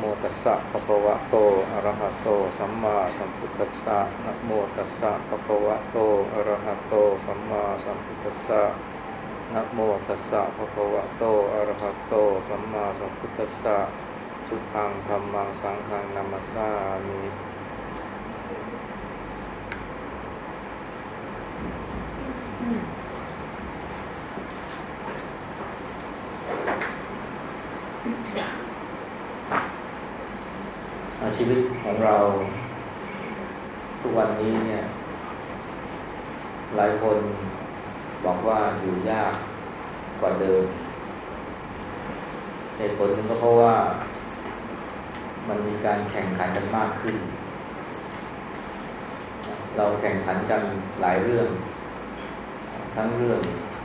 โมตัสสะภะคะวะโต อะระหะโต สัมมาสัมพุทธัสสะนะโมตัสสะภะคะวะโต อะระหะโต สัมมาสัมพุทธัสสะนะโมตัสสะภะคะวะโต อะระหะโต สัมมาสัมพุทธัสสะพุทธังธัมมังสังฆังนัมสสามิชีวิตของเราทุก วันนี้เนี่ย หลายคนบอกว่าอยู่ยากกว่าเดิมเหตุผลนึงก็เพราะว่ามันมีการแข่งขันกันมากขึ้น เราแข่งขันกันหลายเรื่อง ทั้งเรื่อง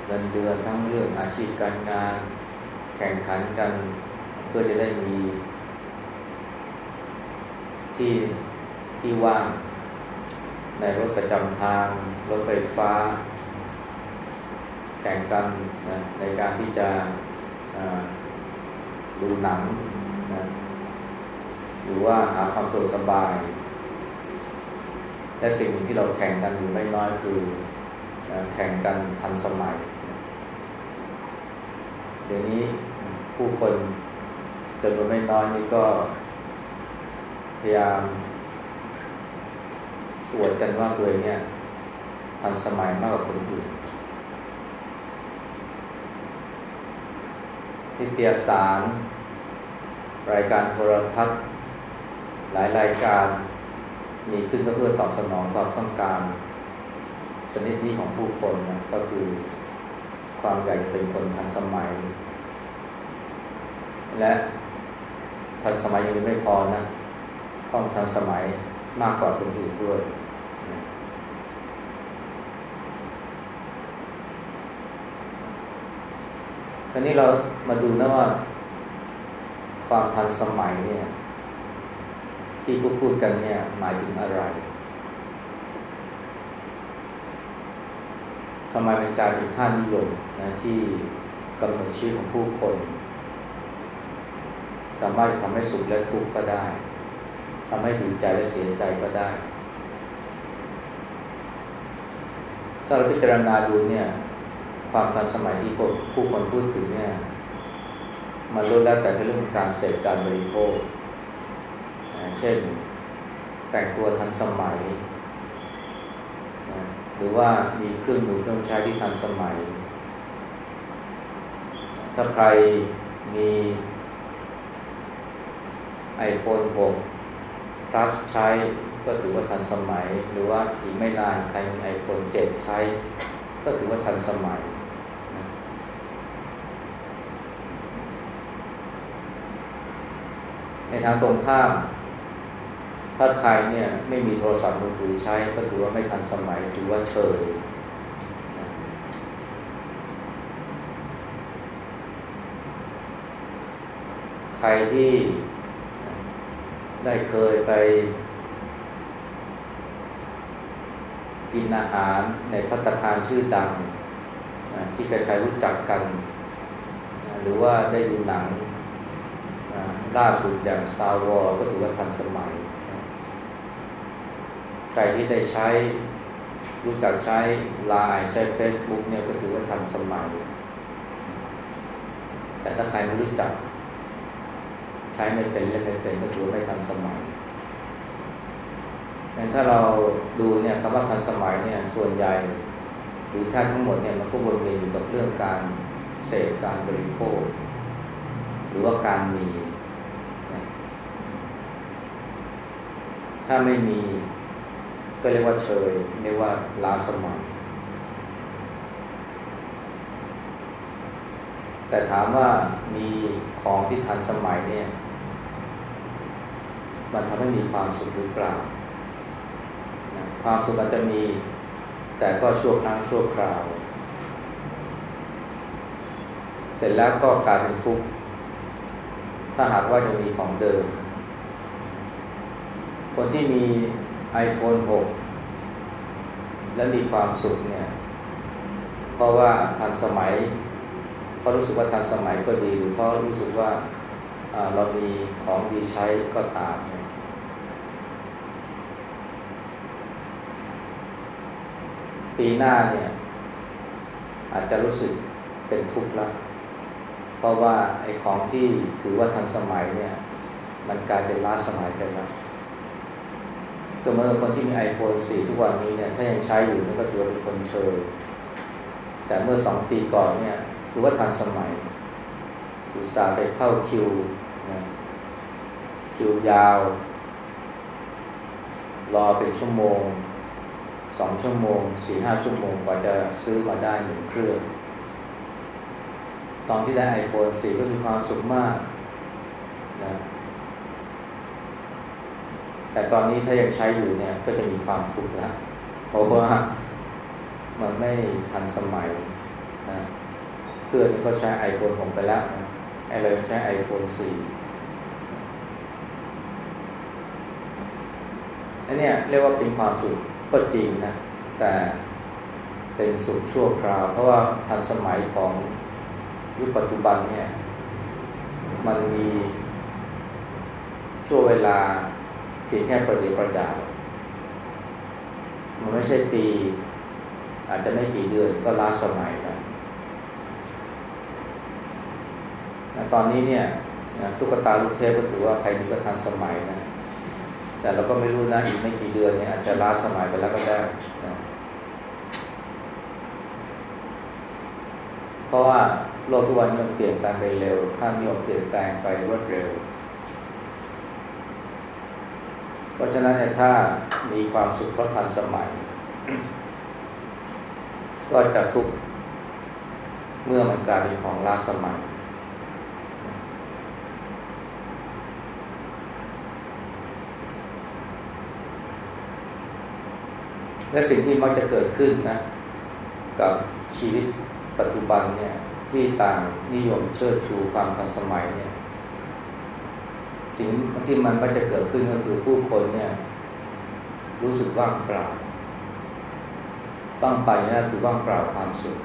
เงินเดือนทั้งเรื่องอาชีพการงาน แข่งขันกัน เพื่อจะได้มีที่ที่ว่าง ในรถประจำทาง รถไฟฟ้า แข่งกันนะในการที่จะดูหนังนะหรือว่าหาความสุขสบาย และสิ่งที่เราแข่งกันอยู่ไม่น้อยคือแข่งกันทันสมัย เดี๋ยวนี้ผู้คนจำนวนไม่น้อยนี่ก็พยายาม อวดกันว่าตัวเองเนี่ยทันสมัยมากกว่าคนอื่น นิตยสาร รายการโทรทัศน์ หลายรายการมีขึ้นเพื่อตอบสนองความต้องการ ชนิดนี้ของผู้คนนะก็คือความอยากเป็นคนทันสมัย และทันสมัยยังไม่พอนะ ต้องทันสมัยมากกว่าคนอื่นด้วย ทีนี้เรามาดูนะว่า ความทันสมัยเนี่ย ที่พูดพูดกันเนี่ย หมายถึงอะไรทำไมมันกลายเป็นค่านิยมนะที่กำหนดชีวิตของผู้คน สามารถทำให้สุขและทุกข์ก็ได้ทำให้ดีใจและเสียใจก็ได้ ถ้าเราพิจารณาดูเนี่ย ความทันสมัยที่ผู้คนพูดถึงเนี่ยมันล้วนแล้วแต่เป็นเรื่องของการเสพการบริโภค เช่น แต่งตัวทันสมัย หรือว่ามีเครื่องมือเครื่องใช้ที่ทันสมัย ถ้าใครมี iPhone 6 plus ใช้ก็ถือว่าทันสมัย หรือว่าอีกไม่นานใครมี iPhone 7 ใช้ ก็ถือว่าทันสมัย ใน ทางตรงข้าม ถ้าใครเนี่ยไม่มีโทรศัพท์มือถือใช้ ก็ถือว่าไม่ทันสมัยถือว่าเชยใครที่ได้เคยไปกินอาหารในพัตคารชื่อดังที่ใครๆรู้จักกัน หรือว่าได้ดูหนัง ล่าสุดอย่าง Star Wars ก็ถือว่าทันสมัย ใครที่ได้ใช้รู้จักใช้ Line ใช้ Facebook เนี่ยก็ถือว่าทันสมัย แต่ถ้าใครไม่รู้จัก ใช้ไม่เป็นเล่นไม่เป็นก็ถือไม่ทันสมัยงั้นถ้าเราดูเนี่ยคำว่าทันสมัยเนี่ยส่วนใหญ่หรือแทบทั้งหมดเนี่ยมันก็วนเวียนอยู่กับเรื่องการเสพการบริโภค หรือว่าการมี ถ้าไม่มี ก็เรียกว่าเชยเรียกว่าลาสมัยแต่ถามว่ามีของที่ทันสมัยเนี่ย มันทำให้มีความสุขหรือเปล่า ความสุขอาจจะมี แต่ก็ชั่วครั้งชั่วคราว เสร็จแล้วก็กลายเป็นทุกข์ ถ้าหากว่ายังมีของเดิม คนที่มี iPhone 6 และมีความสุขเนี่ย เพราะว่าทันสมัย เพราะรู้สึกว่าทันสมัยก็ดี หรือเพราะรู้สึกว่าเรามีของดีใช้ก็ตามปีหน้าเนี่ยอาจจะรู้สึกเป็นทุกข์แล้ว เพราะว่าไอ้ของที่ถือว่าทันสมัยเนี่ย มันกลายเป็นล้าสมัยไปแล้ว ก็เมื่อคนที่มี iPhone 4 ทุกวันนี้เนี่ยถ้ายังใช้อยู่มันก็ถือว่าเป็นคนเชยแต่เมื่อสองปีก่อนเนี่ยถือว่าทันสมัย อุตส่าห์ไปเข้าคิวนะคิวยาว รอเป็นชั่วโมงสองชั่วโมงสี่ห้าชั่วโมงกว่าจะซื้อมาได้หนึ่งเครื่อง ตอนที่ได้ iPhone 4 ก็มีความสุขมากนะ แต่ตอนนี้ถ้ายังใช้อยู่เนี่ยก็จะมีความทุกข์แล้วเพราะว่ามันไม่ทันสมัยนะเพื่อนก็ใช้ iPhone ผมไปแล้วไอ้เรายังใช้ iPhone 4อันนี้เรียกว่าเป็นความสุขก็จริงนะ แต่เป็นสุขชั่วคราว เพราะว่าทันสมัยของยุคปัจจุบันเนี่ย มันมีช่วงเวลา ยงแค่ประเดี๋ยวประดาวมันไม่ใช่ปี อาจจะไม่กี่เดือนก็ล้าสมัยแล้วตอนนี้เนี่ยตุ๊กตาลูกเทพก็ถือว่าใครมีก็ทันสมัยนะแต่เราก็ไม่รู้นะอีกไม่กี่เดือนเนี่ยอาจจะล้าสมัยไปแล้วก็ได้นะเพราะว่าโลกทุกวันนี้มันเปลี่ยนแปลงไปเร็วค่านิยมเปลี่ยนแปลงไปรวดเร็ว เพราะฉะนั้นเนี่ยถ้ามีความสุขเพราะทันสมัย ก็จะทุกเมื่อมันกลายเป็นของล้าสมัย และสิ่งที่มักจะเกิดขึ้นนะ กับชีวิตปัจจุบันเนี่ยที่ต่างนิยมเชิดชูความทันสมัยเนี่ย สิ่งที่มันมักจะเกิดขึ้นก็คือผู้คนเนี่ย รู้สึกว่างเปล่าว่างไปนะคือว่างเปล่าความสุข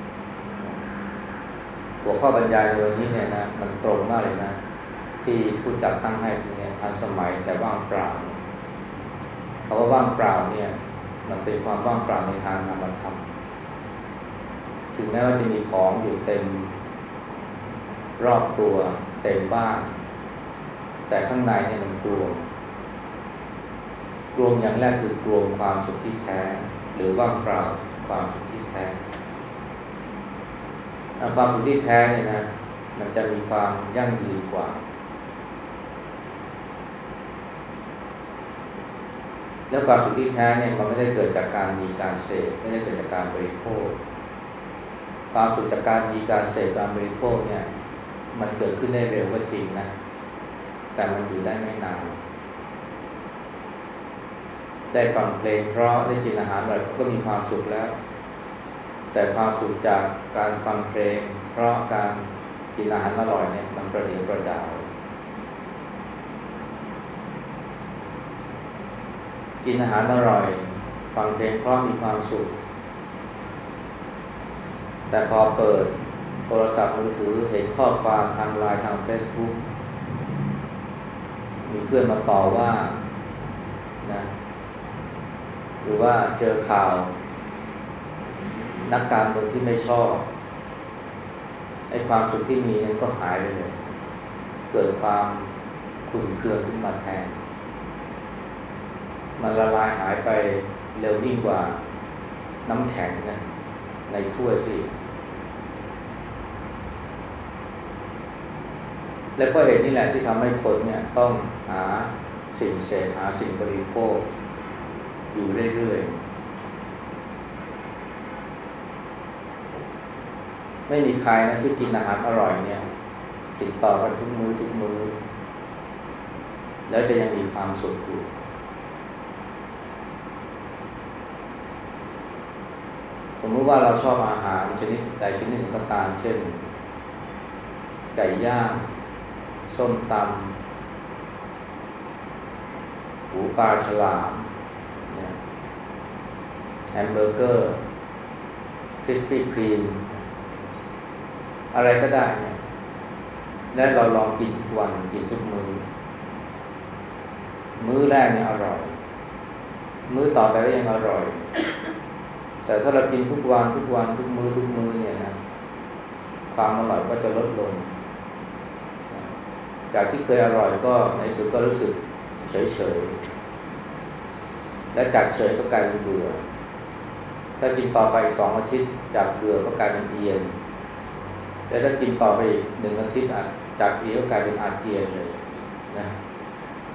หัวข้อบรรยายในวันนี้เนี่ยนะมันตรงมากเลยนะ ที่ผู้จัดตั้งให้คือเนี่ยทันสมัยแต่ว่างเปล่าคาว่าว่างเปล่าเนี่ย มันเป็นความว่างเปล่าในทางนามธรรมถึงแม้ว่าจะมีของอยู่เต็ม รอบตัวเต็มบ้าน แต่ข้างในเนี่ยมันกลวงกลวงอย่างแรกคือกลวงความสุขที่แท้ หรือว่างเปล่าความสุขที่แท้ ความสุขที่แท้เนี่ยนะ มันจะมีความยั่งยืนกว่า แล้วความสุขที่แท้เนี่ยมันไม่ได้เกิดจากการมีการเสพไม่ได้เกิดจากการบริโภค ความสุขจากการมีการเสพการบริโภคเนี่ย มันเกิดขึ้นได้เร็วก็จริงนะแแต่มันอยู่ได้ไม่นานได้ฟังเพลงเพราะได้กินอาหารอร่อยก็มีความสุขแล้ว แต่ความสุขจากการฟังเพลง เพราะการกินอาหารอร่อยเนี่ยมันประเดี๋ยวประดาว กินอาหารอร่อย ฟังเพลงเพราะมีความสุข แต่พอเปิดโทรศัพท์มือถือเห็นข้อความทางไลน์ทาง Facebook มีเพื่อนมาต่อว่านะหรือว่าเจอข่าว นักการเมืองที่ไม่ชอบไอ้ความสุขที่มีนั้นก็หายไปเลย เกิดความขุ่นเคืองขึ้นมาแทน มันละลายหายไปเร็วยิ่งกว่าน้ำแข็งนะในถ้วยสิ และเพราะเหตุนี้แหละที่ทำให้คนเนี่ยต้องหาสิ่งเสพหาสิ่งบริโภค อยู่เรื่อยๆ ไม่มีใครนะที่กินอาหารอร่อยเนี่ย ติดต่อกันทุกมือทุกมือ แล้วจะยังมีความสุขอยู่สมมุติว่าเราชอบอาหารชนิดใดชนิดหนึ่งก็ตาม เช่น ไก่ย่าง ส้มตำหูปลาฉลามแฮมเบอร์เกอร์ Krispy Kreme อะไรก็ได้เนี่ยและเราลองกินทุกวันกินทุกมื้อมื้อแรกเนี่ยอร่อย มื้อต่อไปก็ยังอร่อย แต่ถ้าเรากินทุกวันทุกวันทุกมื้อทุกมื้อเนี่ยนะความอร่อยก็จะลดลง จากที่เคยอร่อยก็ในสุดก็รู้สึกเฉยเฉยและจากเฉยก็กลายเป็นเบื่อ ถ้ากินต่อไปอีกสองอาทิตย์จากเบื่อก็กลายเป็นเอียนแต่ถ้ากินต่อไปอีกหนึ่งอาทิตย์จากเอียนก็กลายเป็นอาเจียนเลยนะ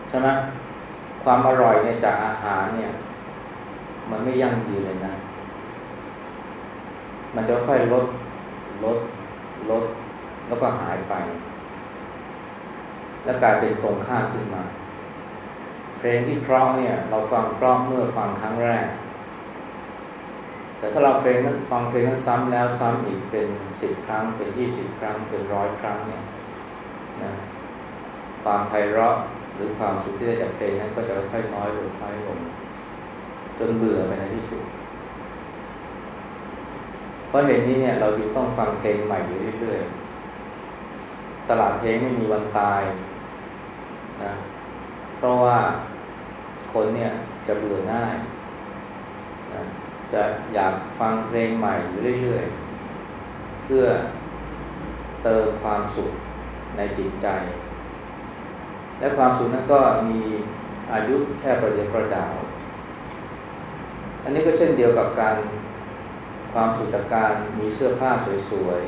ใช่ไหมความอร่อยเนี่ยจากอาหารเนี่ย มันไม่ยั่งยืนเลยนะ มันจะค่อยลดลดลดแล้วก็หายไป แล้วกลายเป็นตรงข้ามขึ้นมา เพลงที่เพราะเนี่ย เราฟังเพราะเมื่อฟังครั้งแรก แต่ถ้าเราเพลงนั้นฟังเพลงนั้นซ้ำแล้วซ้ำอีกเป็นสิบครั้ง เป็นยี่สิบครั้ง เป็นร้อยครั้งเนี่ยนะความไพเราะหรือความสุขที่ได้จากเพลงนั้นก็จะค่อยๆน้อยลงท้ายลงจนเบื่อไปในที่สุด เพราะเหตุนี้เนี่ยเราจึงต้องฟังเพลงใหม่อยู่เรื่อยๆ ตลาดเพลงไม่มีวันตาย นะเพราะว่าคนเนี่ยจะเบื่อง่ายนะจะอยากฟังเพลงใหม่อยู่เรื่อยๆ เพื่อเติมความสุขในจิตใจ และความสุขนั้นก็มีอายุแค่ประเดี๋ยวประดาว อันนี้ก็เช่นเดียวกับการความสุขจากการมีเสื้อผ้าสวย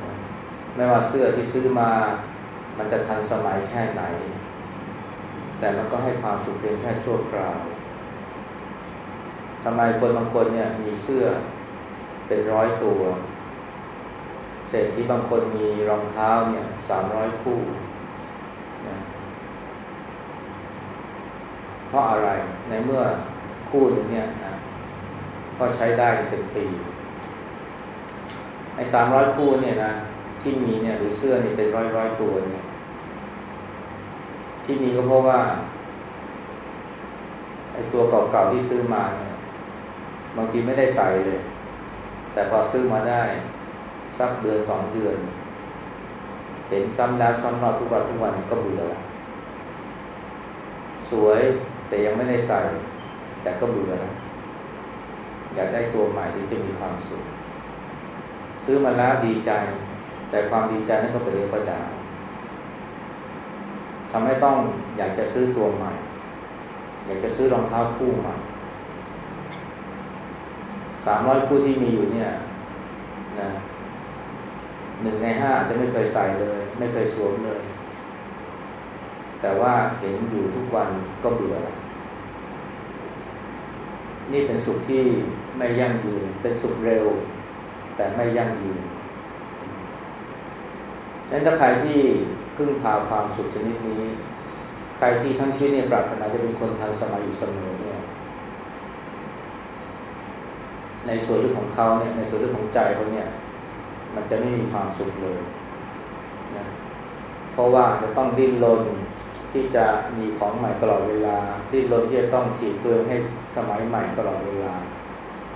ๆ ไม่ว่าเสื้อที่ซื้อมา มันจะทันสมัยแค่ไหน แต่มันก็ให้ความสุขเพียงแค่ชั่วคราวทำไมคนบางคนเนี่ยมีเสื้อเป็นร้อยตัว เศรษฐีบางคนมีรองเท้าเนี่ยสามร้อยคู่นะเพราะอะไรในเมื่อคู่นึงเนี่ยนะก็ใช้ได้เป็นปีไอ้สามร้อยคู่เนี่ยนะที่มีเนี่ยหรือเสื้อนี่เป็นร้อยร้อยตัวเนี่ย ที่มีก็เพราะว่าไอ้ตัวเก่าๆที่ซื้อมาเนี่ยบางทีไม่ได้ใส่เลย แต่พอซื้อมาได้สักเดือนสองเดือน เห็นซ้ำแล้วซ้ำเล่าทุกวันทุกวันก็เบื่อสวยแต่ยังไม่ได้ใส่ แต่ก็เบื่อแล้วอยากได้ตัวใหม่ถึงจะมีความสุขซื้อมาแล้วดีใจ แต่ความดีใจนั้นก็ไปเรียกประดา ทำให้ต้องอยากจะซื้อตัวใหม่ อยากจะซื้อรองเท้าคู่ใหม่สามร้อยคู่ที่มีอยู่เนี่ยนะหนึ่งในห้าจะไม่เคยใส่เลย ไม่เคยสวมเลย แต่ว่าเห็นอยู่ทุกวันก็เบื่อนี่เป็นสุขที่ไม่ยั่งยืน เป็นสุขเร็ว แต่ไม่ยั่งยืนดังนั้นถ้าใครที่ พึ่งพาความสุขชนิดนี้ ใครที่ทั้งชีวิตเนี่ยปรารถนาจะเป็นคนทันสมัยอยู่เสมอเนี่ยในส่วนลึกของเขาเนี่ยในส่วนลึกของใจเขาเนี่ย มันจะไม่มีความสุขเลยนะเพราะว่าจะต้องดิ้นรนที่จะมีของใหม่ตลอดเวลา ดิ้นรนที่จะต้องถีบตัวให้สมัยใหม่ตลอดเวลา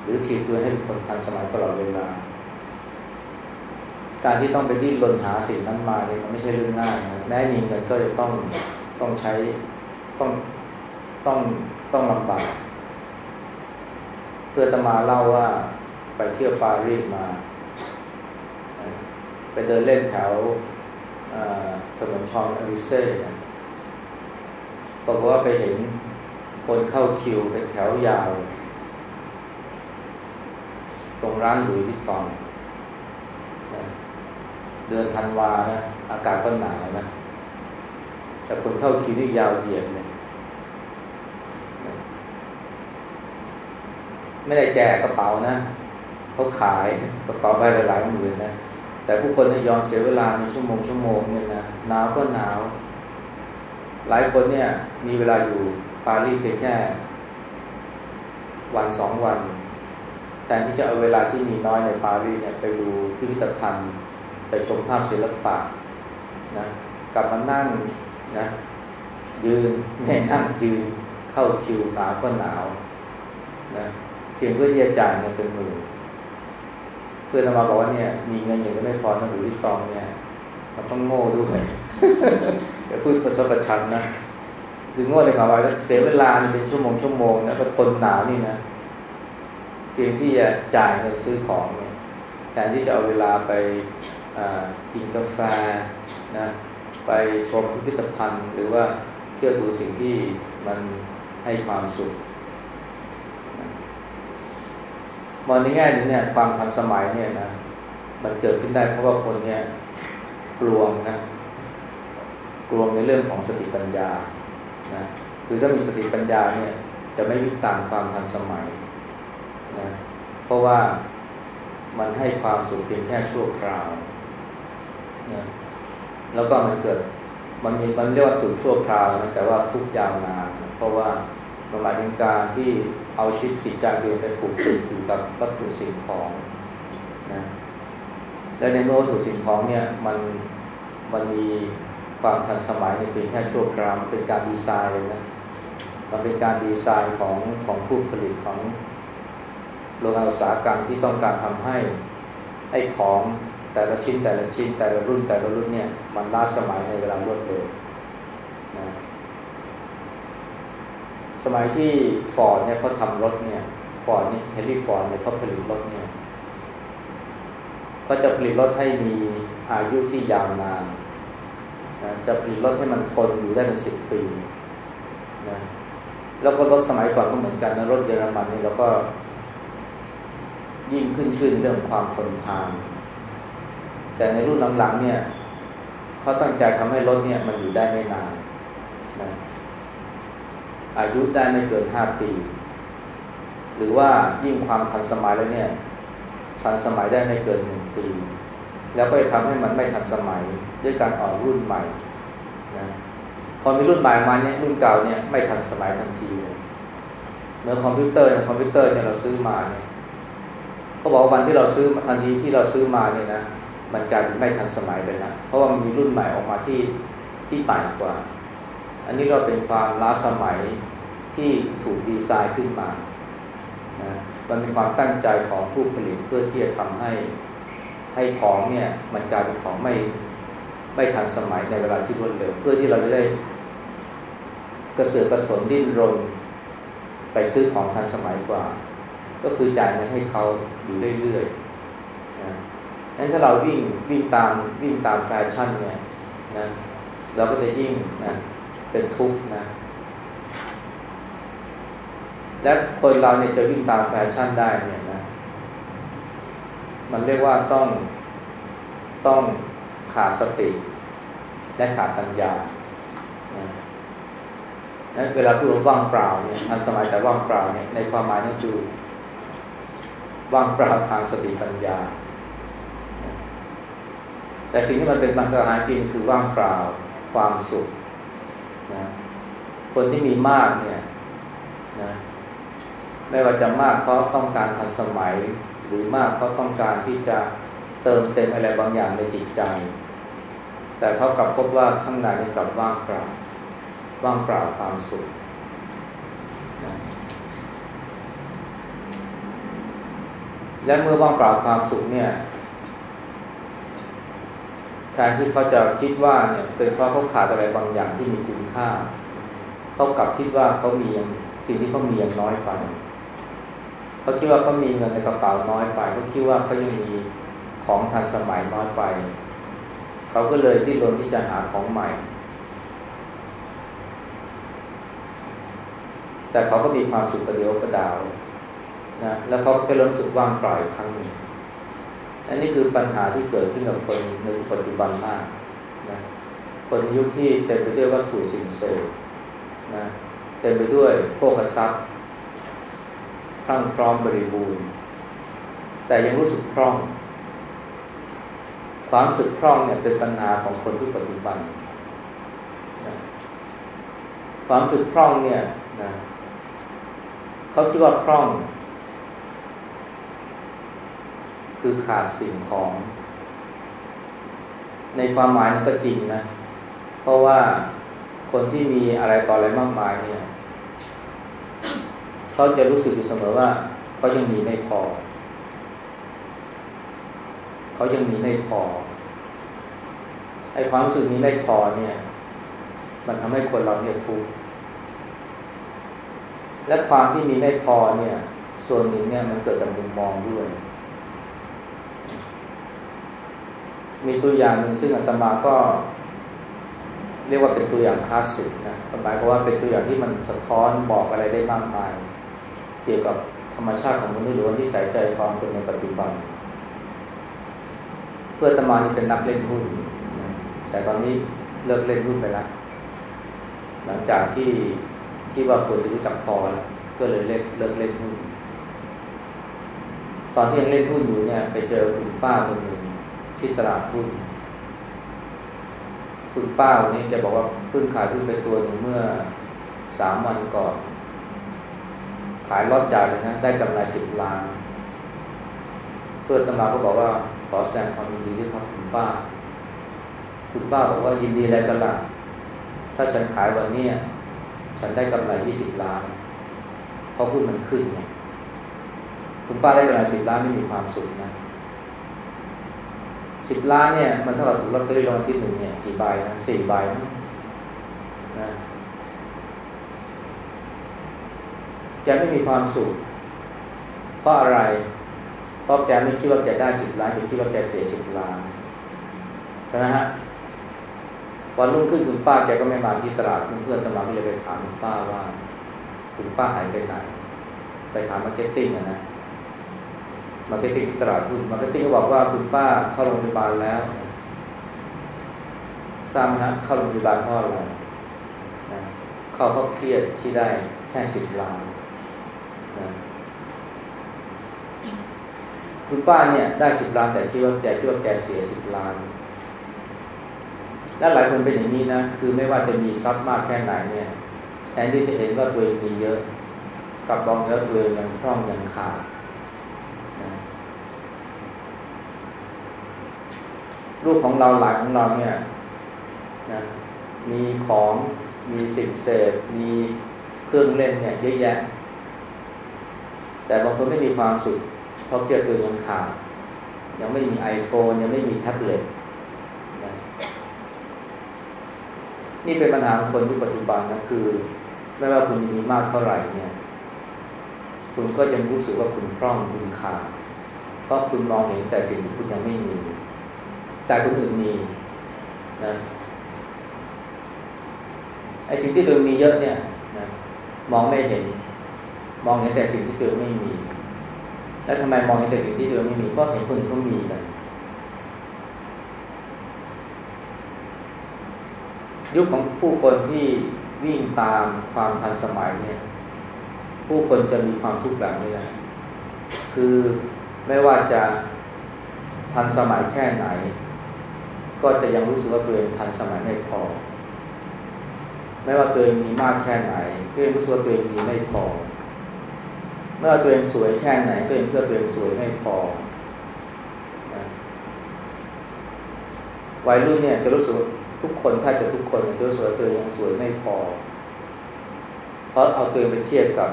หรือถีบตัวให้เป็นคนทันสมัยตลอดเวลา การที่ต้องไปดิ้นรนหาสิ่งนั้นมาเนี่ยมันไม่ใช่เรื่องง่ายนะแม้มีเงินก็จะต้องต้องใช้ต้องต้องต้องลำบากเพื่อตมาเล่าว่าไปเที่ยวปารีสมา ไปเดินเล่นแถวถนนชองอริเซ่ปรากฏว่าไปเห็นคนเข้าคิวเป็นแถวยาว ตรงร้านหลุยวิตตอง เดือนธันวานะอากาศก็หนาวนะแต่คนเข้าคิวนี่ยาวเหยียดเลยไม่ได้แจกกระเป๋านะเขาขายกระเป๋าใบละหลายหมื่นนะแต่ผู้คนเนี่ยยอมเสียเวลาในชั่วโมงชั่วโมงเนี่ยนะหนาวก็หนาว หลายคนเนี่ย มีเวลาอยู่ปารีสเพียงแค่ วันสองวันแทนที่จะเอาเวลาที่มีน้อยในปารีสเนี่ยไปดูพิพิธภัณฑ์ ไปชมภาพศิลปะนะกลับมานั่งนะยืนแม่นั่งยืนเข้าคิวหนาวก็หนาวนะเพียงเพื่อที่จะจ่ายเงินเป็นหมื่นเพื่อนมาบอกว่าเนี่ยมีเงินอย่างนี้ไม่พอนะหรือวิตองเนี่ยมันต้องโง่ด้วยอย่าพูดประชดประชันนะคือโง่ในความว่าเสียเวลานี่เป็นชั่วโมงชั่วโมงแล้วก็ทนหนาวนี่นะเพียงที่จะจ่ายเงินซื้อของเนี่ยแทนที่จะเอาเวลาไป กินกาแฟนะไปชมพิพิธภัณฑ์ หรือว่าเที่ยวดูสิ่งที่มันให้ความสุขมองในแง่นี้เนี่ยความทันสมัยเนี่ยนะมันเกิดขึ้นได้เพราะว่าคนเนี่ยกลวงนะกลวงในเรื่องของสติปัญญานะคือถ้ามีสติปัญญาเนี่ยจะไม่วิ่งตามความทันสมัยนะเพราะว่ามันให้ความสุขเพียงแค่ชั่วคราว นะแล้วก็มันเกิดมันมีมันเรียกว่าสุขชั่วคราวนะแต่ว่าทุกยาวนานเพราะว่ามันหมายถึงการที่เอาชีวิตจิตใจเองไปผูกติดอยู่กับวัตถุสิ่งของนะและในเมื่อวัตถุสิ่งของเนี่ยมันมันมีความทันสมัยในเพียงแค่ชั่วคราวมันเป็นการดีไซน์เลยนะมันเป็นการดีไซน์ของของผู้ผลิตของโรงงานอุตสาหกรรมที่ต้องการทำให้ให้ของ แต่ละชิ้นแต่ละชิ้นแต่ละรุ่นแต่ละรุ่นเนี่ยมันล้าสมัยในเวลารวดเร็วนะสมัยที่ฟอร์ดเนี่ยเขาทำรถเนี่ยฟอร์ดนี่เฮนรี่ฟอร์ดเนี่ยเขาผลิตรถเนี่ยเขาจะผลิตรถให้มีอายุที่ยาวนานนะจะผลิตรถให้มันทนอยู่ได้เป็นสิบปีนะแล้วก็รถสมัยก่อนก็เหมือนกันนะรถเยอรมันนี่เราก็ยิ่งขึ้นชื่นเรื่องความทนทาน แต่ในรุ่นหลังๆเนี่ยเขาตั้งใจทำให้รถเนี่ยมันอยู่ได้ไม่นานนะอายุได้ไม่เกินห้าปี หรือว่ายิ่งความทันสมัยแล้วเนี่ย ทันสมัยได้ไม่เกินหนึ่งปี แล้วก็จะทำให้มันไม่ทันสมัยด้วยการออกรุ่นใหม่นะพอมีรุ่นใหม่มาเนี่ยรุ่นเก่าเนี่ยไม่ทันสมัยทันทีเลยเมื่อคอมพิวเตอร์เนี่ยคอมพิวเตอร์เนี่ยเราซื้อมาเนี่ยเขาบอกว่าวันที่เราซื้อทันทีที่เราซื้อมาเนี่ยนะ มันกลายเป็นไม่ทันสมัยไปแล้วเพราะว่ามันมีรุ่นใหม่ออกมาที่ที่ใหม่กว่า อันนี้ก็เป็นความล้าสมัยที่ถูกดีไซน์ขึ้นมานะมันเป็นความตั้งใจของผู้ผลิตเพื่อที่จะทำให้ให้ของเนี่ยมันกลายเป็นของไม่ไม่ทันสมัยในเวลาที่รวดเร็วเพื่อที่เราจะได้กระเสือกกระสนดิ้นรน ไปซื้อของทันสมัยกว่า ก็คือจ่ายเงินให้เขาอยู่เรื่อยๆ งั้นถ้าเราวิ่งวิ่งตามวิ่งตามแฟชั่นเนี่ยนะเราก็จะยิ่งนะเป็นทุกข์นะ และคนเราเนี่ยจะวิ่งตามแฟชั่นได้เนี่ยนะ มันเรียกว่าต้องต้องขาดสติ และขาดปัญญานั้นเวลาพูดว่างเปล่าเนี่ยทันสมัยแต่ว่างเปล่าเนี่ยในความหมายนั่นคือว่างเปล่าทางสติปัญญา แต่สิ่งที่มันเป็นปัญหาจริงคือว่างเปล่าความสุขนะคนที่มีมากเนี่ยนะไม่ว่าจะมากเพราะต้องการทันสมัย หรือมากเพราะต้องการที่จะเติมเต็มอะไรบางอย่างในจิตใจ แต่เขากลับพบว่าข้างในนี่กลับว่างเปล่า ว่างเปล่าความสุขนะและเมื่อว่างเปล่าความสุขเนี่ย แทนที่เขาจะคิดว่าเนี่ยเป็นเพราะเขาขาดอะไรบางอย่างที่มีคุณค่า เขากลับคิดว่าเขามีสิ่งที่เขามีอย่างน้อยไป เขาคิดว่าเขามีเงินในกระเป๋าน้อยไป เขาคิดว่าเขายังมีของทันสมัยน้อยไป เขาก็เลยดิ้นรนที่จะหาของใหม่ แต่เขาก็มีความสุขประเดียวประดาวนะ แล้วเขาก็เริ่มสึกว่างเปล่าอีกครั้งหนึ่ง อันนี้คือปัญหาที่เกิดขึ้นกับคนในปัจจุบันมากนะคนในยุคที่เต็มไปด้วยวัตถุสิ่งเสพนะเต็มไปด้วยโภคทรัพย์ครั่งพร้อมบริบูรณ์ แต่ยังรู้สึกคล่อง ความสึกคล่องเนี่ยเป็นปัญหาของคนทุกปัจจุบันนะความสึกคล่องเนี่ยนะเขาคิดว่าคล่อง คือขาดสิ่งของ ในความหมายนี้ก็จริงนะ เพราะว่าคนที่มีอะไรต่ออะไรมากมายเนี่ย เขาจะรู้สึกอยู่เสมอว่า เขายังมีไม่พอ เขายังมีไม่พอไอ้ความรู้สึกนี้ไม่พอเนี่ย มันทำให้คนเราเนี่ยทุกข์และความที่มีไม่พอเนี่ย ส่วนหนึ่งเนี่ยมันเกิดจากมุมมองด้วย มีตัวอย่างหนึ่งซึ่งอาตมาก็ เรียกว่าเป็นตัวอย่างคลาสสิกนะหมายความว่าเป็นตัวอย่างที่มันสะท้อนบอกอะไรได้มากมาย เกี่ยวกับธรรมชาติของมนุษย์หรือว่าที่ใส่ใจความคนในปัจจุบัน เพื่อตมานี่เป็นนักเล่นหุ้นแต่ตอนนี้เลิกเล่นหุ้นไปแล้วหลังจากที่ที่ว่าควรจะรู้จักพอแล้วก็เลยเลิกเลิกเล่นหุ้นตอนที่ยังเล่นหุ้นอยู่เนี่ย ไปเจอคุณป้าคนหนึ่ง ที่ตลาดหุ้นคุณป้าคนนี้แกบอกว่าเพิ่งขายหุ้นไปตัวหนึ่งเมื่อสามวันก่อน ขายรอดใหญ่เลยนะ ได้กำไรสิบล้าน เพื่อนตมาก็บอกว่าขอแสดงความยินดีด้วยครับคุณป้า คุณป้าบอกว่ายินดีอะไรกันล่ะถ้าฉันขายวันนี้ฉันได้กำไรยี่สิบล้านเพราะหุ้นมันขึ้นไงคุณป้าได้กำไรสิบล้านไม่มีความสุขนะ สิบล้านเนี่ยมันเท่ากับถูกลอตเตอรี่รางวัลที่หนึ่งเนี่ยกี่ใบนะสี่ใบนะแกไม่มีความสุข เพราะอะไร เพราะแกไม่คิดว่าแกได้สิบล้านแกคิดว่าแกเสียสิบล้านใช่ไหมฮะวันรุ่งขึ้นคุณป้าแกก็ไม่มาที่ตลาดเพื่อนๆตมาก็เลยไปถามคุณป้าว่า คุณป้าหายไปไหน ไปถาม marketing นะ marketing ที่ตลาดหุ้น marketing ก็บอกว่าคุณป้าเข้าโรงพยาบาลแล้วทราบไหมฮะเข้าโรงพยาบาลเพราะอะไรเข้าเพราะเครียดที่ได้แค่สิบล้านคุณป้าเนี่ยได้สิบล้านแต่ที่ว่าแกคิดว่าแกเสียสิบล้านและหลายคนเป็นอย่างนี้นะ คือไม่ว่าจะมีทรัพย์มากแค่ไหนเนี่ยแทนที่จะเห็นว่าตัวเองมีเยอะ กับบองแล้วตัวเองยังพร่องยังขาด ลูกของเราหลานของเราเนี่ยนะมีของมีสิ่งเสพมีเครื่องเล่นเนี่ยเยอะแยะ แต่บางคนไม่มีความสุขเพราะเกียรตัวยังขาดยังไม่มี iPhone ยังไม่มีแท็บเล็ตนี่เป็นปัญหาของคนยุคปัจจุบันนะคือ ไม่ว่าคุณจะมีมากเท่าไหร่เนี่ย คุณก็ยังรู้สึกว่าคุณพร่องคุณขาดเพราะคุณมองเห็นแต่สิ่งที่คุณยังไม่มี ใจคนอื่นมีนะไอ้สิ่งที่ตัวมีเยอะเนี่ยนะมองไม่เห็น มองเห็นแต่สิ่งที่ตัวไม่มี แล้วทำไมมองเห็นแต่สิ่งที่ตัวไม่มีเพราะเห็นคนอื่นเขามีกันยุคของผู้คนที่วิ่งตามความทันสมัยเนี่ย ผู้คนจะมีความทุกข์แบบนี้แหละคือไม่ว่าจะทันสมัยแค่ไหน ก็จะยังรู้สึกว่าตัวเองทันสมัยไม่พอ ไม่ว่าตัวเองมีมากแค่ไหน ก็ยังรู้สึกว่าตัวเองมีไม่พอ เมื่อตัวเองสวยแค่ไหนก็ยังเชื่อตัวเองสวยไม่พอวัยรุ่นเนี่ยจะรู้สึกทุกคนแทบจะทุกคนจะรู้สึกว่าตัวเองยังสวยไม่พอ เพราะเอาตัวเองไปเทียบกับ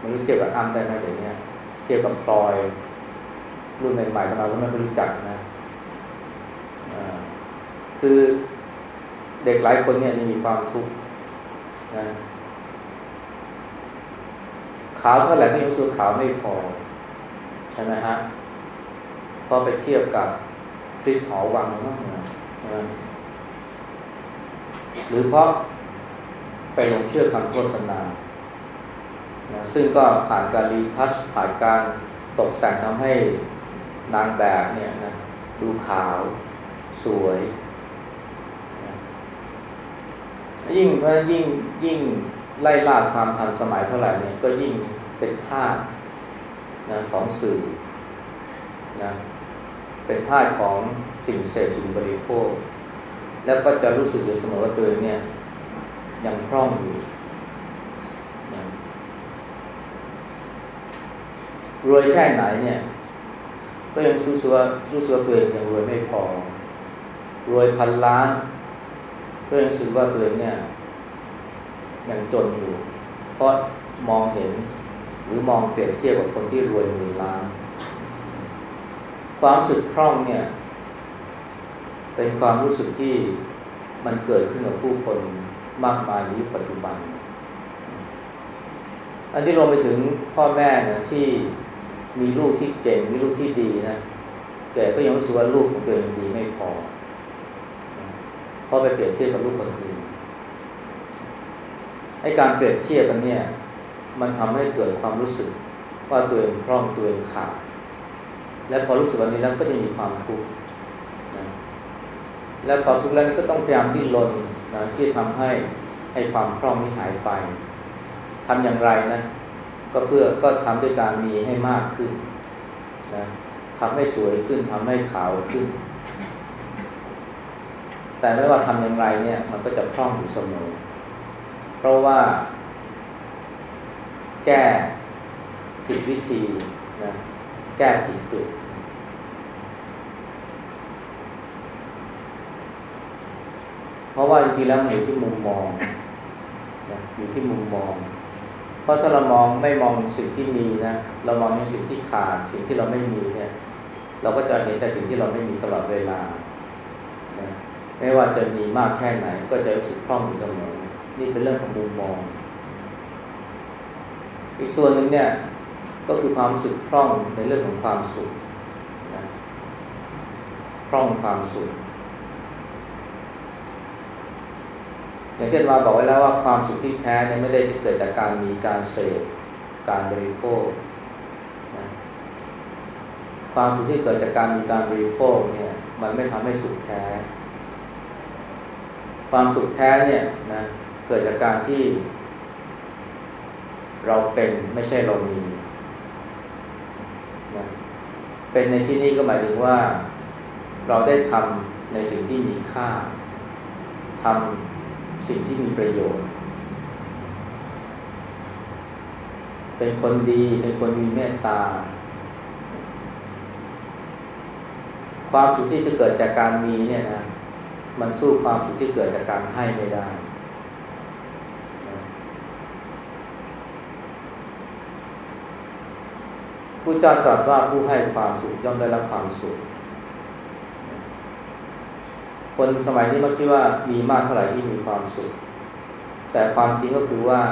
มันรู้เทียบกับอ้ำได้ไหมเดี๋ยวนี้เทียบกับพลอย รุ่นใหม่ๆทำไมก็ไม่รู้จักนะ คือเด็กหลายคนเนี่ยจะมีความทุกข์นะขาวเท่าไหร่ก็ยังรู้สึกขาวไม่พอ ใช่ไหมฮะพอไปเทียบกับฟริสหอวังนั่นหรือเพราะไปลงเชื่อคำโฆษณานะซึ่งก็ผ่านการรีทัชผ่านการตกแต่งทำให้นางแบบเนี่ยนะดูขาวสวยนะ ยิ่งเพราะยิ่งยิ่งไล่ล่าความทันสมัยเท่าไหร่เนี่ยก็ยิ่งเป็นท่านะของสื่อนะเป็นท่าของสิ่งเสพสิ่งบริโภค แล้วก็จะรู้สึกอยู่เสมอว่าตัวเนี่ยยังพร่องอยู่รวยแค่ไหนเนี่ย ก็ยังรู้สึกว่ารู้สึกว่าตัวเองยังรวยไม่พอ รวยพันล้าน ก็ยังรู้สึกว่าตัวเองเนี่ยยังจนอยู่ เพราะมองเห็นหรือมองเปรียบเทียบกับคนที่รวยหมื่นล้าน ความสึกคล่องเนี่ย เป็นความรู้สึกที่มันเกิดขึ้นกับผู้คนมากมายในยุคปัจจุบัน อันที่รวมไปถึงพ่อแม่นะที่มีลูกที่เก่งมีลูกที่ดีนะแต่ก็ยังรู้สึกว่าลูกของตัวเองดีไม่พอ เพราะไปเปรียบเทียบกับลูกคนอื่นไอ้การเปรียบเทียบกันเนี่ย มันทำให้เกิดความรู้สึกว่าตัวเองพร่องตัวเองขาดและพอรู้สึกแบบนี้แล้วก็จะมีความทุกข์นะและพอทุกข์แล้วนี่ก็ต้องพยายามดิ้นรนนะที่ทำให้ไอ้ความพร่องนี้หายไปทำอย่างไรนะ ก็เพื่อก็ทำด้วยการมีให้มากขึ้นนะทำให้สวยขึ้นทำให้ขาวขึ้น แต่ไม่ว่าทำอย่างไรเนี่ย มันก็จะพร่องอยู่เสมอ เพราะว่า แก้ผิดวิธีนะแก้ผิดจุดเพราะว่าจริงๆแล้วมันอยู่ที่มุมมองนะอยู่ที่มุมมอง เพราะถ้าเรามองไม่มองสิ่งที่มีนะ เรามองในสิ่งที่ขาด สิ่งที่เราไม่มีเนี่ย เราก็จะเห็นแต่สิ่งที่เราไม่มีตลอดเวลานะ ไม่ว่าจะมีมากแค่ไหน ก็จะรู้สึกพร่องอยู่เสมอ นี่เป็นเรื่องของมุมมอง อีกส่วนหนึ่งเนี่ยก็คือความรู้สึกพร่องในเรื่องของความสุขนะพร่องความสุขอย่างที่มาบอกไว้แล้วว่าความสุขที่แท้เนี่ยไม่ได้จะเกิดจากการมีการเสพการบริโภคนะความสุขที่เกิดจากการมีการบริโภคเนี่ยมันไม่ทำให้สุขแท้ ความสุขแท้เนี่ยนะเกิดจากการที่ เราเป็นไม่ใช่เรามีนะเป็นในที่นี้ก็หมายถึงว่า เราได้ทำในสิ่งที่มีค่าทำสิ่งที่มีประโยชน์ เป็นคนดีเป็นคนมีเมตตา ความสุขที่จะเกิดจากการมีเนี่ยนะ มันสู้ความสุขที่เกิดจากการให้ไม่ได้ ผู้จ้าตรัสว่าผู้ให้ความสุขย่อมได้รับความสุข คนสมัยนี้มักคิดว่ามีมากเท่าไหร่ที่มีความสุข แต่ความจริงก็คือว่า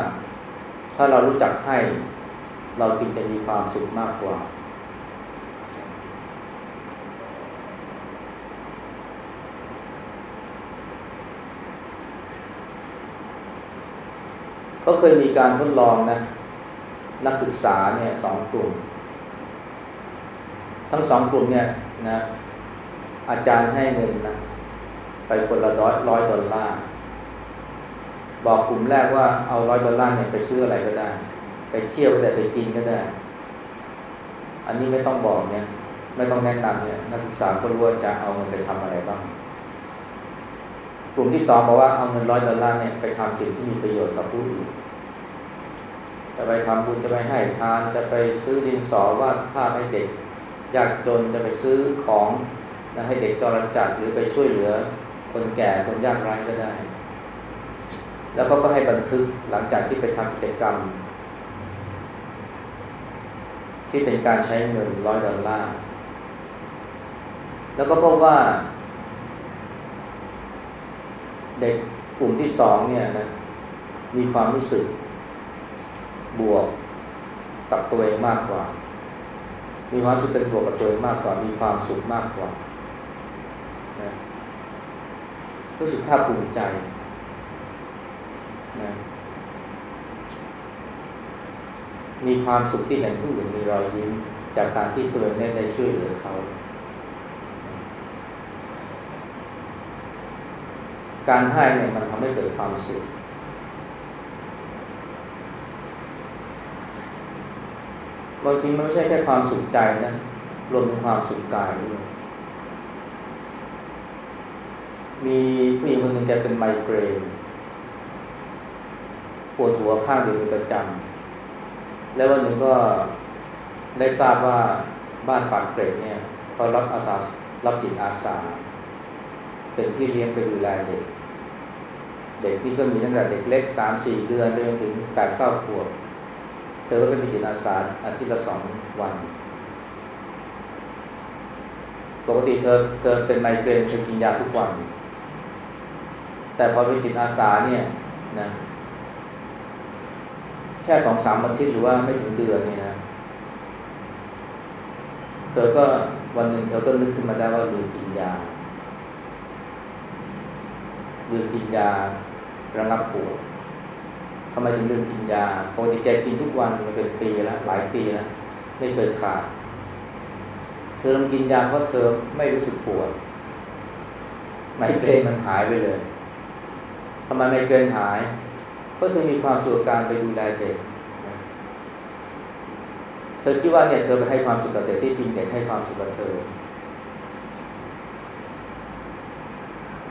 ถ้าเรารู้จักให้ เราจึงจะมีความสุขมากกว่า เขาเคยมีการทดลองนะนักศึกษาเนี่ยสองกลุ่ม ทั้งสองกลุ่มเนี่ยนะอาจารย์ให้เงินนะไปคนละร้อยร้อยดอลลาร์บอกกลุ่มแรกว่าเอาร้อยดอลลาร์เนี่ยไปซื้ออะไรก็ได้ ไปเที่ยวก็ได้ไปกินก็ได้ อันนี้ไม่ต้องบอกเนี่ย ไม่ต้องแนะนำเนี่ยนักศึกษาก็รู้ว่าจะเอาเงินไปทำอะไรบ้าง ลุ่มที่สองบอกว่าเอาเงินร้อยดอลลาร์เนี่ยไปทำสิ่งที่มีประโยชน์กับผู้อื่นจะไปทำบุญจะไปให้ทานจะไปซื้อดินสอวาดภาพให้เด็กยากจนจะไปซื้อของนะให้เด็กจรจัดหรือไปช่วยเหลือคนแก่คนยากไร้ก็ได้ แล้วเขาก็ให้บันทึกหลังจากที่ไปทำกิจกรรม ที่เป็นการใช้เงินร้อยดอลลาร์แล้วก็พบว่า เด็กกลุ่มที่สองเนี่ยนะมีความรู้สึกบวกกับตัวเองมากกว่า มีความสุขเป็นบวกกับตัวเองมากกว่า มีความสุขมากกว่านะรู้สึกภาคภูมิใจนะมีความสุขที่เห็นผู้อื่นมีรอยยิ้ม จากการที่ตัวเองได้ช่วยเหลือเขา การให้เนี่ยมันทำให้เกิดความสุขบางทีมันไม่ใช่แค่ความสุขใจนะรวมถึงความสุขกายด้วยมีผู้หญิงคนหนึ่งแกเป็นไมเกรนปวดหัวข้างเดียวเป็นประจำแล้ววันหนึ่งก็ได้ทราบว่าบ้านปากเกร็ดเนี่ยเขารับอาสารับจิตอาสา เป็นพี่เลี้ยงไปดูแลเด็ก เด็กนี่ก็มีตั้งแต่เด็กเล็กสามสี่เดือนไปจนถึงแปดเก้าขวบ เธอก็เป็นจิตอาสาอาทิตย์ละสองวัน ปกติเธอเธอเป็นไมเกรนเธอกินยาทุกวัน แต่พอเป็นจิตอาสาเนี่ยนะแค่สองสามอาทิตย์หรือว่าไม่ถึงเดือนนี่นะ เธอก็วันหนึ่งเธอก็นึกขึ้นมาได้ว่าลืมกินยาลืมกินยา ระงับปวดทำไมถึงลืมกินยาปกติแกกินทุกวันมาเป็นปีแล้วหลายปีแล้วไม่เคยขาด เธอลองกินยาเพราะเธอไม่รู้สึกปวด ไมเกรนมันหายไปเลยทำไมไมเกรนหาย เพราะเธอมีความสุขการไปดูแลเด็ก เธอคิดว่าเนี่ยเธอไปให้ความสุขกับเด็กที่จริงเด็กให้ความสุขกับเธอ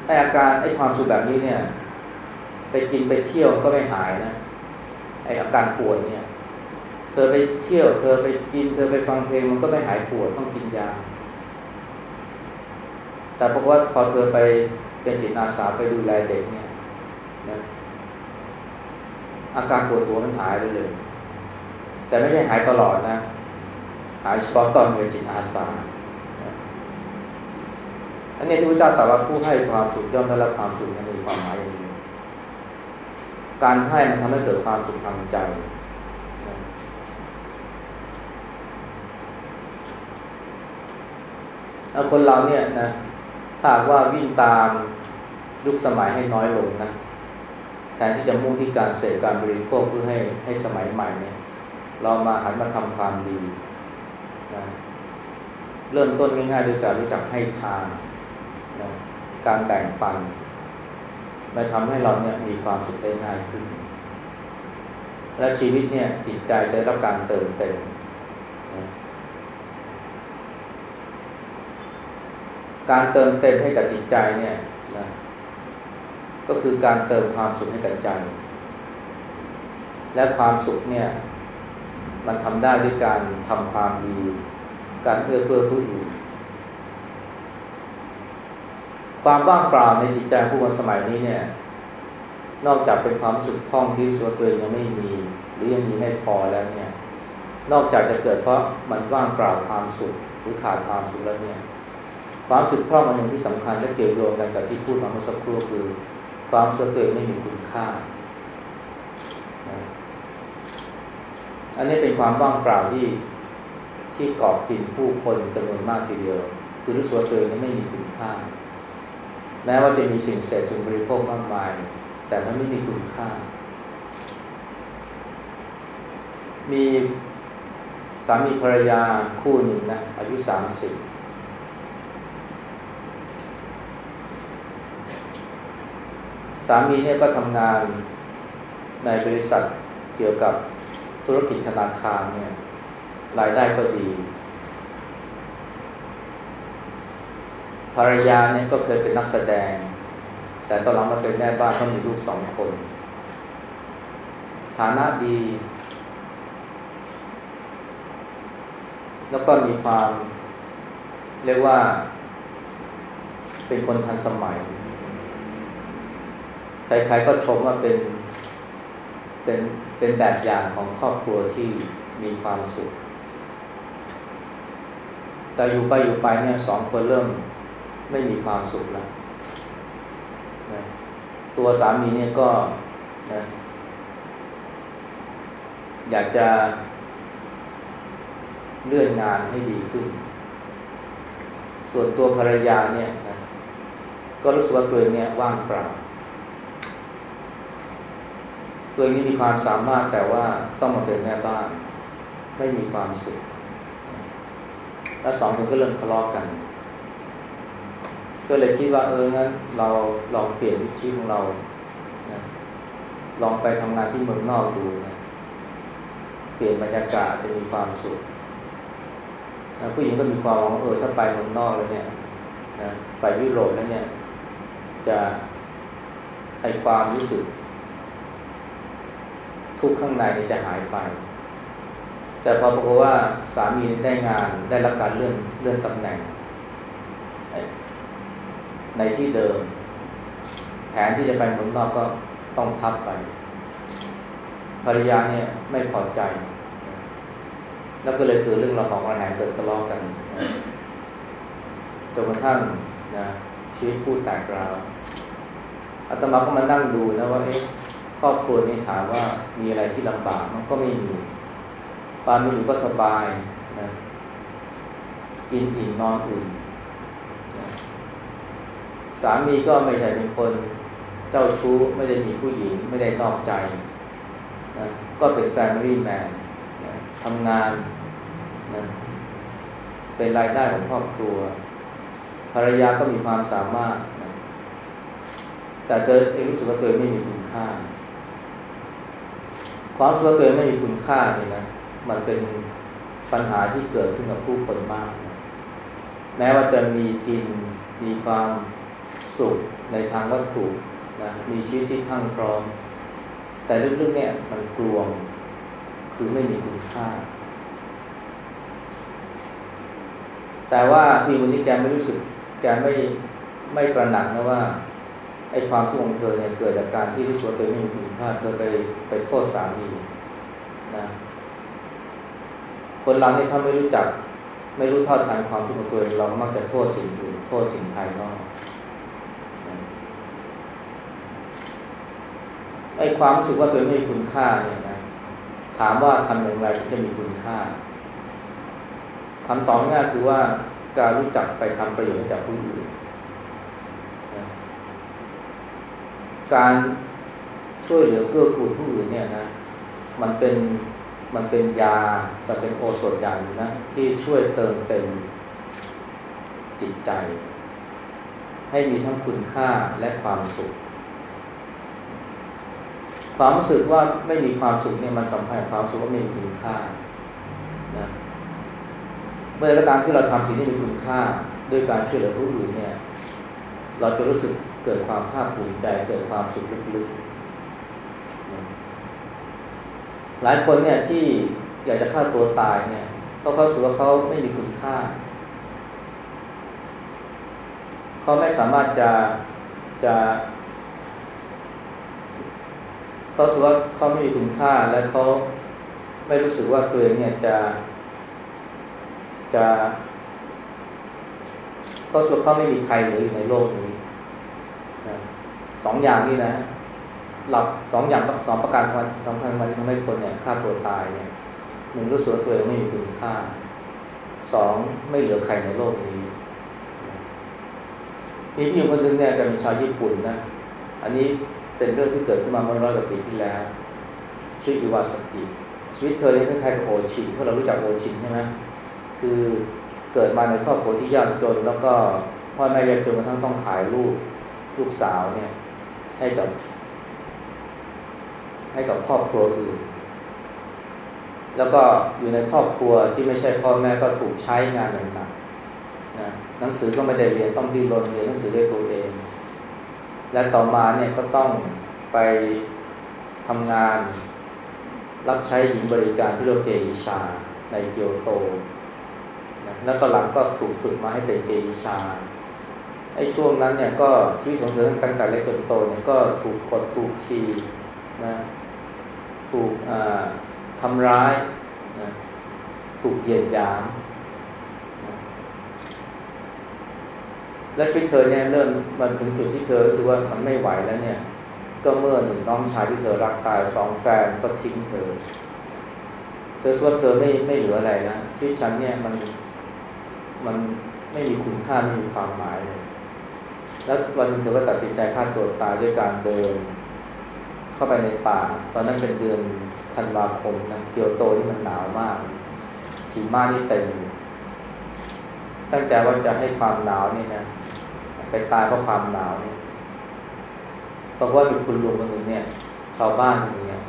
ไออาการไอความสุขแบบนี้เนี่ย ไปกินไปเที่ยวก็ไม่หายนะไออาการปวดเนี่ย เธอไปเที่ยว เธอไปกิน เธอไปฟังเพลงมันก็ไม่หายปวดต้องกินยา แต่ปรากฏว่าพอเธอไปเป็นจิตอาสาไปดูแลเด็กเนี่ยนะอาการปวดหัวมันหายไปเลย แต่ไม่ใช่หายตลอดนะ หายเฉพาะตอนเป็นจิตอาสาอันนี้ที่พระเจ้าตรัสว่าผู้ให้ความสุขย่อมได้รับความสุขนั้นมีความหมายอย่างนี้ การให้มันทำให้เกิดความสุขทางใจคนเราเนี่ยนะถ้าว่าวิ่งตามยุคสมัยให้น้อยลงนะแทนที่จะมุ่งที่การเสพการบริโภคเพื่อให้ให้สมัยใหม่เนี่ย เรามาหันมาทำความดีนะเริ่มต้นง่ายๆโดยการรู้จักให้ทานนะการแบ่งปัน มาทำให้เราเนี่ยมีความสุขได้ง่ายขึ้น และชีวิตเนี่ยจิตใจจะรับการเติมเต็มการเติมเต็มให้กับจิตใจเนี่ยนะก็คือการเติมความสุขให้กับใจ และความสุขเนี่ย มันทำได้ด้วยการทำความดี การเอื้อเฟื้อผู้อื่น ความว่างเปล่าในจิตใจผู้คนสมัยนี้เนี่ย นอกจากเป็นความสุขพ้องที่ส่วนตัวเองยังไม่มี หรือยังมีไม่พอแล้วเนี่ย นอกจากจะเกิดเพราะมันว่างเปล่าความสุขหรือขาดความสุขแล้วเนี่ย ความสุขพร่องอันหนึ่งที่สำคัญและเกี่ยวโยงกันกับที่พูดมาเมื่อสักครู่คือ ความส่วนตัวเองไม่มีคุณค่า อันนี้เป็นความว่างเปล่าที่ที่กอบกินผู้คนจำนวนมากทีเดียว คือรู้สึกตัวเองไม่มีคุณค่า แม้ว่าจะมีสิ่งเสพสิ่งบริโภคมากมาย แต่มันไม่มีคุณค่า มีสามีภรรยาคู่หนึ่งนะอายุสามสิบสามีเนี่ยก็ทำงานในบริษัทเกี่ยวกับธุรกิจธนาคารเนี่ยรายได้ก็ดี ภรรยาเนี่ยก็เคยเป็นนักแสดง แต่ตอนหลังมาเป็นแม่บ้านเขามีลูกสองคน ฐานะดี แล้วก็มีความเรียกว่าเป็นคนทันสมัย ใครๆก็ชมว่าเป็นเป็นเป็นแบบอย่างของครอบครัวที่มีความสุข แต่อยู่ไปอยู่ไปเนี่ยสองคนเริ่ม ไม่มีความสุขแล้วนะตัวสามีเนี่ยก็นะอยากจะเลื่อนงานให้ดีขึ้น ส่วนตัวภรรยาเนี่ยนะก็รู้สึกว่าตัวเองเนี่ยว่างเปล่า ตัวเองนี่มีความสามารถแต่ว่าต้องมาเป็นแม่บ้าน ไม่มีความสุข แล้วสองคนก็เริ่มทะเลาะกกัน ก็เลยคิดว่าเอองั้นเราลองเปลี่ยนวิชีของเรานะลองไปทำงานที่เมืองนอกดูนะเปลี่ยนบรรยากาศจะมีความสุขนะผู้หญิงก็มีความหวังเออถ้าไปเมืองนอกแล้วเนี่ยนะไปยุโรปแล้วเนี่ย จะไอความรู้สึก ทุกข้างในนี่จะหายไป แต่พอปรากฏว่าสามีได้งานได้รับการเลื่อนเลื่อนตำแหน่ง ในที่เดิม แผนที่จะไปเมืองนอกก็ต้องพับไป ภรรยาเนี่ยไม่พอใจ แล้วก็เลยเกิดเรื่องราของระแหงเกิดทะเลาะกันจนกระทั่งนะชีวิตผู้แตกราวอาตมาก็มานั่งดูนะว่าเอ๊ะครอบครัวนี้ถามว่ามีอะไรที่ลำบากมันก็ไม่มีปานมีอยู่ก็สบายนะกินอิ่มนอนอุ่นนะ สามีก็ไม่ใช่เป็นคนเจ้าชู้ไม่ได้มีผู้หญิงไม่ได้นอกใจนะก็เป็นแฟมิลี่แมนทำงานนะเป็นรายได้ของครอบครัว ภรรยาก็มีความสามารถนะแต่เธอเองรู้สึกว่าตัวเองไม่มีคุณค่า ความรู้สึกว่าตัวเองไม่มีคุณค่านี่นะมันเป็นปัญหาที่เกิดขึ้นกับผู้คนมากนะแม้ว่าจะมีกินมีความ สุขในทางวัตถุนะมีชีวิตที่พังพร้อม แต่ลึกๆเนี่ยมันกลวงคือไม่มีคุณค่า แต่ว่าพี่คนนี้แกไม่รู้สึก แกไม่ไม่ตระหนักนะว่าไอ้ความทุกข์ของเธอเนี่ยเกิดจากการที่รู้สึกตัวไม่มีคุณค่า เธอไปไปโทษสามีนะคนเราเนี่ยถ้าไม่รู้จัก ไม่รู้เท่าทันความทุกข์ของตัวเองเราก็มักจะโทษสิ่งอื่น โทษสิ่งภายนอก ไอ้ความรู้สึกว่าตัวเองไม่มีคุณค่าเนี่ยนะถามว่าทำอย่างไรถึงจะมีคุณค่าคำตอบง่ายคือว่าการรู้จักไปทำประโยชน์ให้กับผู้อื่นการช่วยเหลือเกื้อกูลผู้อื่นเนี่ยนะมันเป็นมันเป็นยามันเป็นโอสถอย่างนึงนะที่ช่วยเติมเต็มจิตใจ ให้มีทั้งคุณค่าและความสุข ความรู้สึกว่าไม่มีความสุขเนี่ยมันสัมพันธ์ความสุขว่าไม่มีคุณค่านะเมื่อก็ตามที่เราทำสิ่งที่มีคุณค่าด้วยการช่วยเหลือผู้อื่นเนี่ย เราจะรู้สึกเกิดความภาคภูมิใจเกิดความสุขลึกๆหลายคนเนี่ยที่อยากจะฆ่าตัวตายเนี่ยเพราะเขาสึกว่าเขาไม่มีคุณค่าเขาไม่สามารถจะจะ เขาสึกว่าเขาไม่มีคุณค่าและเขาไม่รู้สึกว่าตัวเองเนี่ยจะ จะเขาสึกเขาไม่มีใครเหลืออยู่ในโลกนี้สองอย่างนี้นะหลับสองอย่างสองประการสำคัญสำคัญที่ทำให้คนเนี่ยฆ่าตัวตายเนี่ยหนึ่งรู้สึกว่าตัวเองไม่มีคุณค่าสองไม่เหลือใครในโลกนี้มีพี่คนหนึ่งเนี่ยแกเป็นชาวญี่ปุ่นนะ อันนี้ เป็นเรื่องที่เกิดขึ้นมาเมื่อร้อยกว่าปีที่แล้ว ชื่ออิวาสกิชีวิตเธอเนี่ยคล้ายๆกับโอชินเพราะเรารู้จักโอชินใช่ไหมคือเกิดมาในครอบครัวที่ยากจน แล้วก็พ่อแม่ยากจนกระทั่งต้องขายลูกลูกสาวเนี่ยให้กับ ให้กับครอบครัวอื่น แล้วก็อยู่ในครอบครัวที่ไม่ใช่พ่อแม่ก็ถูกใช้งานอย่างหนักนะหนังสือก็ไม่ได้เรียนต้องดิ้นรนเรียนหนังสือด้วยตัวเอง และต่อมาเนี่ยก็ต้องไปทำงานรับใช้หญิงบริการที่โรเกอิชาในเกียวโตแล้วตอนหลังก็ถูกฝึกมาให้เป็นเกอิชาไอ้ช่วงนั้นเนี่ยก็ชีวิตของเธอตั้งแต่เล็กจนโตเนี่ยก็ถูกกดถูกขีนะถูกทำร้ายนะถูกเหยียดหยามนะ และชีวิตเธอเนี่ยเริ่มมันถึงจุดที่เธอรู้สึกว่ามันไม่ไหวแล้วเนี่ย ก็เมื่อหนึ่งน้องชายที่เธอรักตายสองแฟนก็ทิ้งเธอ เธอสว่าเธอไม่ไม่เหลืออะไรนะชีวิตฉันเนี่ยมันมันไม่มีคุณค่าไม่มีความหมายเลยแล้ววันนึงเธอก็ตัดสินใจฆ่าตัวตายด้วยการเดิน เข้าไปในป่า ตอนนั้นเป็นเดือนธันวาคมนะเกียวโตที่มันหนาวมากหิมะนี่เต็มตั้งใจว่าจะให้ความหนาวนี่นะ ไปตายเพราะความหนาวนี่บอกว่ามีคุณลุงคนหนึ่งเนี่ย ชาวบ้านคนหนึ่งเนี่ย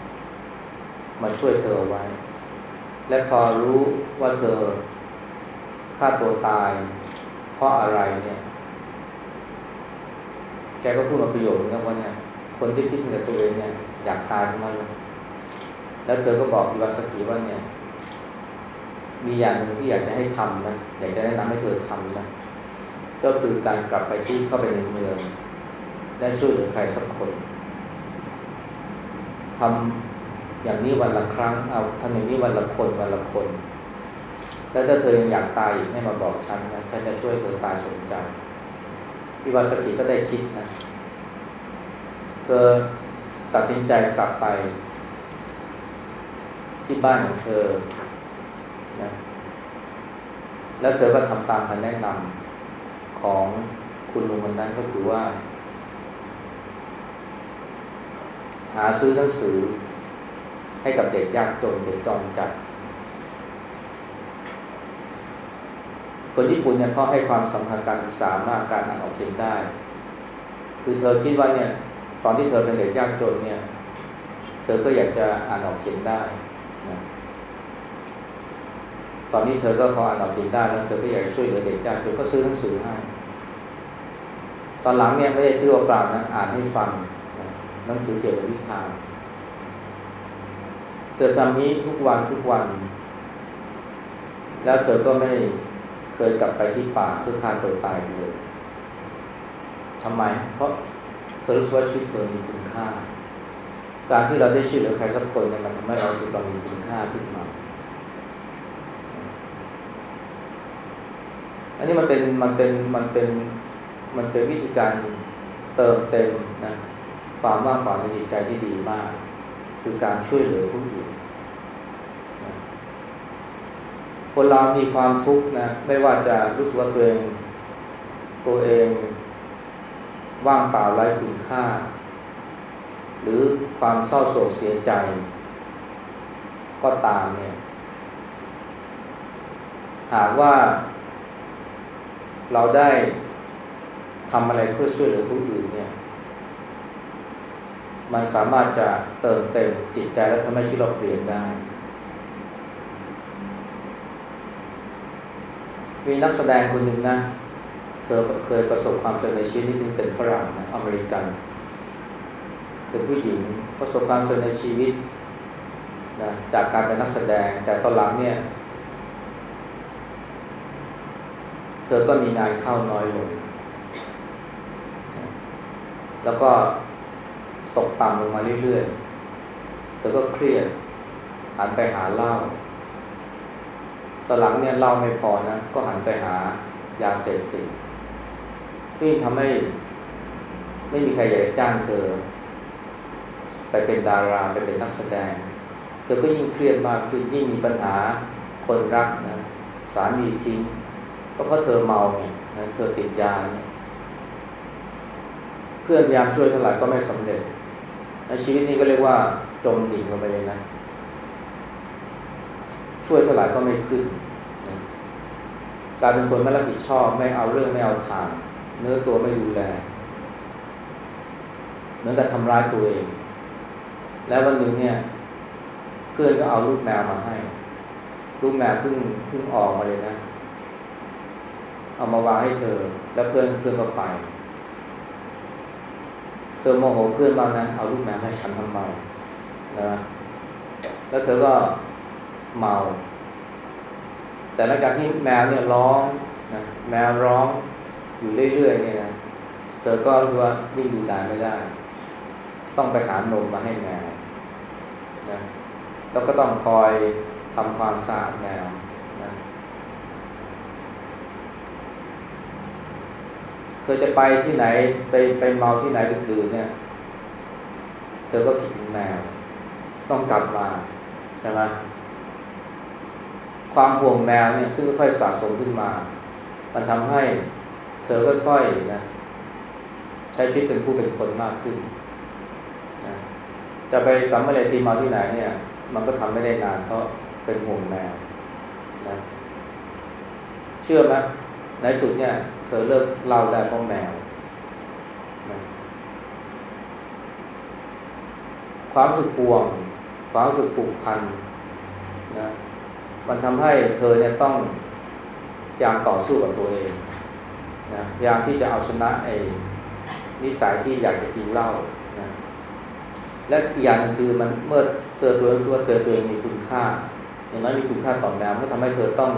มาช่วยเธอเอาไว้ และพอรู้ว่าเธอฆ่าตัวตาย เพราะอะไรเนี่ย แกก็พูดมาประโยชน์นึงว่าเนี่ย คนที่คิดแต่ตัวเองเนี่ย อยากตายทั้งนั้นเลยแล้วเธอก็บอกอิวาสกิว่าเนี่ย มีอย่างหนึ่งที่อยากจะให้ทำนะอยากจะแนะนำให้เธอทำนะ ก็คือการกลับไปที่เข้าไปในเมือง และช่วยเหลือใครสักคนทำอย่างนี้วันละครั้งเอาทำอย่างนี้วันละคนวันละคน แล้วถ้าเธอยังอยากตายอีกให้มาบอกฉันนะฉันจะช่วยเธอตายสมใจอิวาสกิก็ได้คิดนะ เธอตัดสินใจกลับไป ที่บ้านของเธอนะแล้วเธอก็ทำตามคำแนะนำ ของคุณลุงคนนั้นก็คือว่า หาซื้อหนังสือ ให้กับเด็กยากจนเด็กจรจัดคนญี่ปุ่นเนี่ยเขาให้ความสำคัญการศึกษามากการอ่านออกเขียนได้ คือเธอคิดว่าเนี่ย ตอนที่เธอเป็นเด็กยากจนเนี่ย เธอก็อยากจะอ่านออกเขียนได้ ตอนนี้เธอก็พออ่านออกเขียนได้แล้วเธอก็อยากช่วยเหลือเด็กยากจนก็ซื้อหนังสือให้ ตอนหลังเนี่ยไม่ได้ซื้อเปล่านะอ่านให้ฟังหนังสือเกี่ยวกับวิชาเธอทำนี้ทุกวันทุกวัน แล้วเธอก็ไม่เคยกลับไปที่ป่าเพื่อฆ่าตัวตายเลยทำไม เพราะเธอรู้สึกว่าชีวิตเธอมีคุณค่า การที่เราได้ช่วยเหลือใครสักคนเนี่ยมันทำให้เราสึกเรามีคุณค่าขึ้นมา อันนี้มันเป็นมันเป็นมันเป็นมันเป็นวิธีการเติมเต็มนะความว่างเปล่าในจิตใจที่ดีมาก คือการช่วยเหลือผู้อื่นคนเรามีความทุกข์นะไม่ว่าจะรู้สึกว่าตัวเองตัวเองว่างเปล่าไร้คุณค่า หรือความเศร้าโศกเสียใจ ก็ตามเนี่ย หากว่า เราได้ทำอะไรเพื่อช่วยเหลือผู้อื่นเนี่ย มันสามารถจะเติมเต็มจิตใจและทำให้ชีวิตเราเปลี่ยนได้ มีนักแสดงคนหนึ่งนะ เธอเคยประสบความสำเร็จในชีวิตนี่เป็นฝรั่งนะอเมริกัน เป็นผู้หญิงประสบความสำเร็จในชีวิตนะจากการเป็นนักแสดงแต่ตอนหลังเนี่ย เธอก็มีงานเข้าน้อยลง แล้วก็ตกต่ำลงมาเรื่อยๆ เธอก็เครียดหันไปหาเหล้าตอนหลังเนี่ยเหล้าไม่พอนะ ก็หันไปหายาเสพติดก็ยิ่งทำให้ไม่มีใครอยากจ้างเธอ ไปเป็นดาราไปเป็นนักแสดง เธอก็ยิ่งเครียดมากขึ้นยิ่งมีปัญหาคนรักนะสามีทิ้ง ก็เพราะเธอเมาเนี่ยนะเธอติดยาเนี่ยเพื่อนพยายามช่วยเท่าไหร่ก็ไม่สำเร็จในชีวิตนี้ก็เรียกว่าจมดิ่งลงไปเลยนะ ช่วยเท่าไหร่ก็ไม่ขึ้นกลารเป็นคนไม่รับผิดชอบ ไม่เอาเรื่องไม่เอาทาง เนื้อตัวไม่ดูแลเหมือนกับทำร้ายตัวเอง แล้ววันหนึ่งเนี่ย เพื่อนก็เอาลูกแมวมาให้ ลูกแมวเพิ่งเพิ่งออกมาเลยนะ เอามาวางให้เธอ แล้วเพื่อนเพื่อนก็ไป เธอโมโหเพื่อนมากนะ เอาลูกแมวให้ฉันทำไมนะแล้วเธอก็เมา แต่หลังจากที่แมวเนี่ยร้องนะแมวร้องอยู่เรื่อยๆเนี่ยนะเธอก็รู้ว่ายิ่งดูดายไม่ได้ ต้องไปหานมมาให้แมวนะแล้วก็ต้องคอยทำความสะอาดแมว ธอจะไปที่ไหนไปไปเมาที่ไหนดื่นเนี่ย เธอก็คิดถึงแมว ต้องกลับมาใช่ไหมความห่วงแมวเนี่ยซึ่งค่อยสะสมขึ้นมา มันทำให้เธอค่อยๆนะใช้ชีวิตเป็นผู้เป็นคนมากขึ้นนะจะไปสัมมาเลทีมาที่ไหนเนี่ย มันก็ทำไม่ได้นานเพราะเป็นห่วงแมวนะเชื่อไหมในสุดเนี่ย เธอเลิกเล่าได้เพราะแมวนะความสุขปวง ความสุขผูกพันนะมันทำให้เธอเนี่ยต้องพยายามต่อสู้กับตัวเองนะพยายามที่จะเอาชนะไอ้นิสัยที่อยากจะกินเหล้านะและอีกอย่างหนึ่งคือมันเมื่อเธอตัวรู้สึกว่าเธอตัวเองมีคุณค่า อย่างน้อยมีคุณค่าต่อแมวก็ทำให้เธอต้อง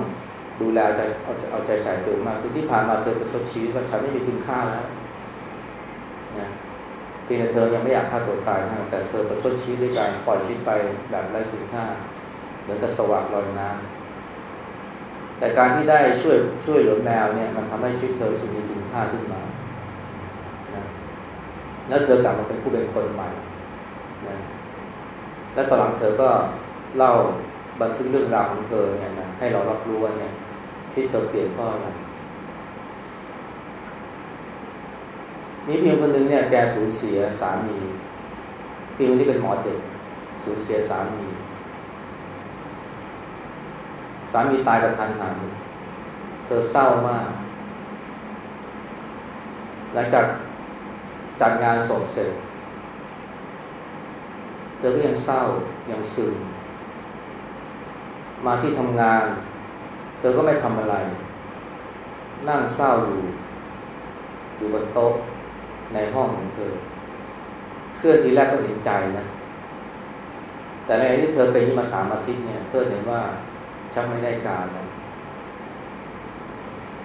ดูแลใจเอาเอาใจใส่ตัวมากคือที่ผ่านมาเธอประชดชีวิตว่าฉันไม่มีคุณค่าแล้วนะเพียงแต่เธอยังไม่อยากฆ่าตัวตายนะแต่เธอประชดชีวิตด้วยการปล่อยชีวิตไปแบบไร้คุณค่า เหมือนกับสว่างลอยน้แต่การที่ได้ช่วยช่วยเหลือแมวเนี่ยมันทำให้ชีวิตเธอสุมีคุณค่าขึ้นมานะแล้วเธอกลับมาเป็นผู้เป็นคนใหม่นะและตอนหลังเธอก็เล่าบันทึกเรื่องราวของเธอเนี่ยนะให้เรารับรู้ว่าเนี่ย ชีวิตเธอเปลี่ยนเพราะอะไรมีเพียงคนหนึ่งเนี่ยแกสูญเสียสามีพี่คนที่เป็นหมอเด็กสูญเสียสามี สามีตายกระทันหันเธอเศร้ามาก หลังจากจัดงานศพเสร็จ เธอก็ยังเศร้ายังซึมมาที่ทำงาน เธอก็ไม่ทำอะไร นั่งเศร้าอยู่ อยู่บนโต๊ะในห้องของเธอ เพื่อนทีแรกก็เห็นใจนะ แต่ในที่เธอเป็นที่มาสามอาทิตย์เนี่ยเพื่อนเห็นว่าชักไม่ได้การนะ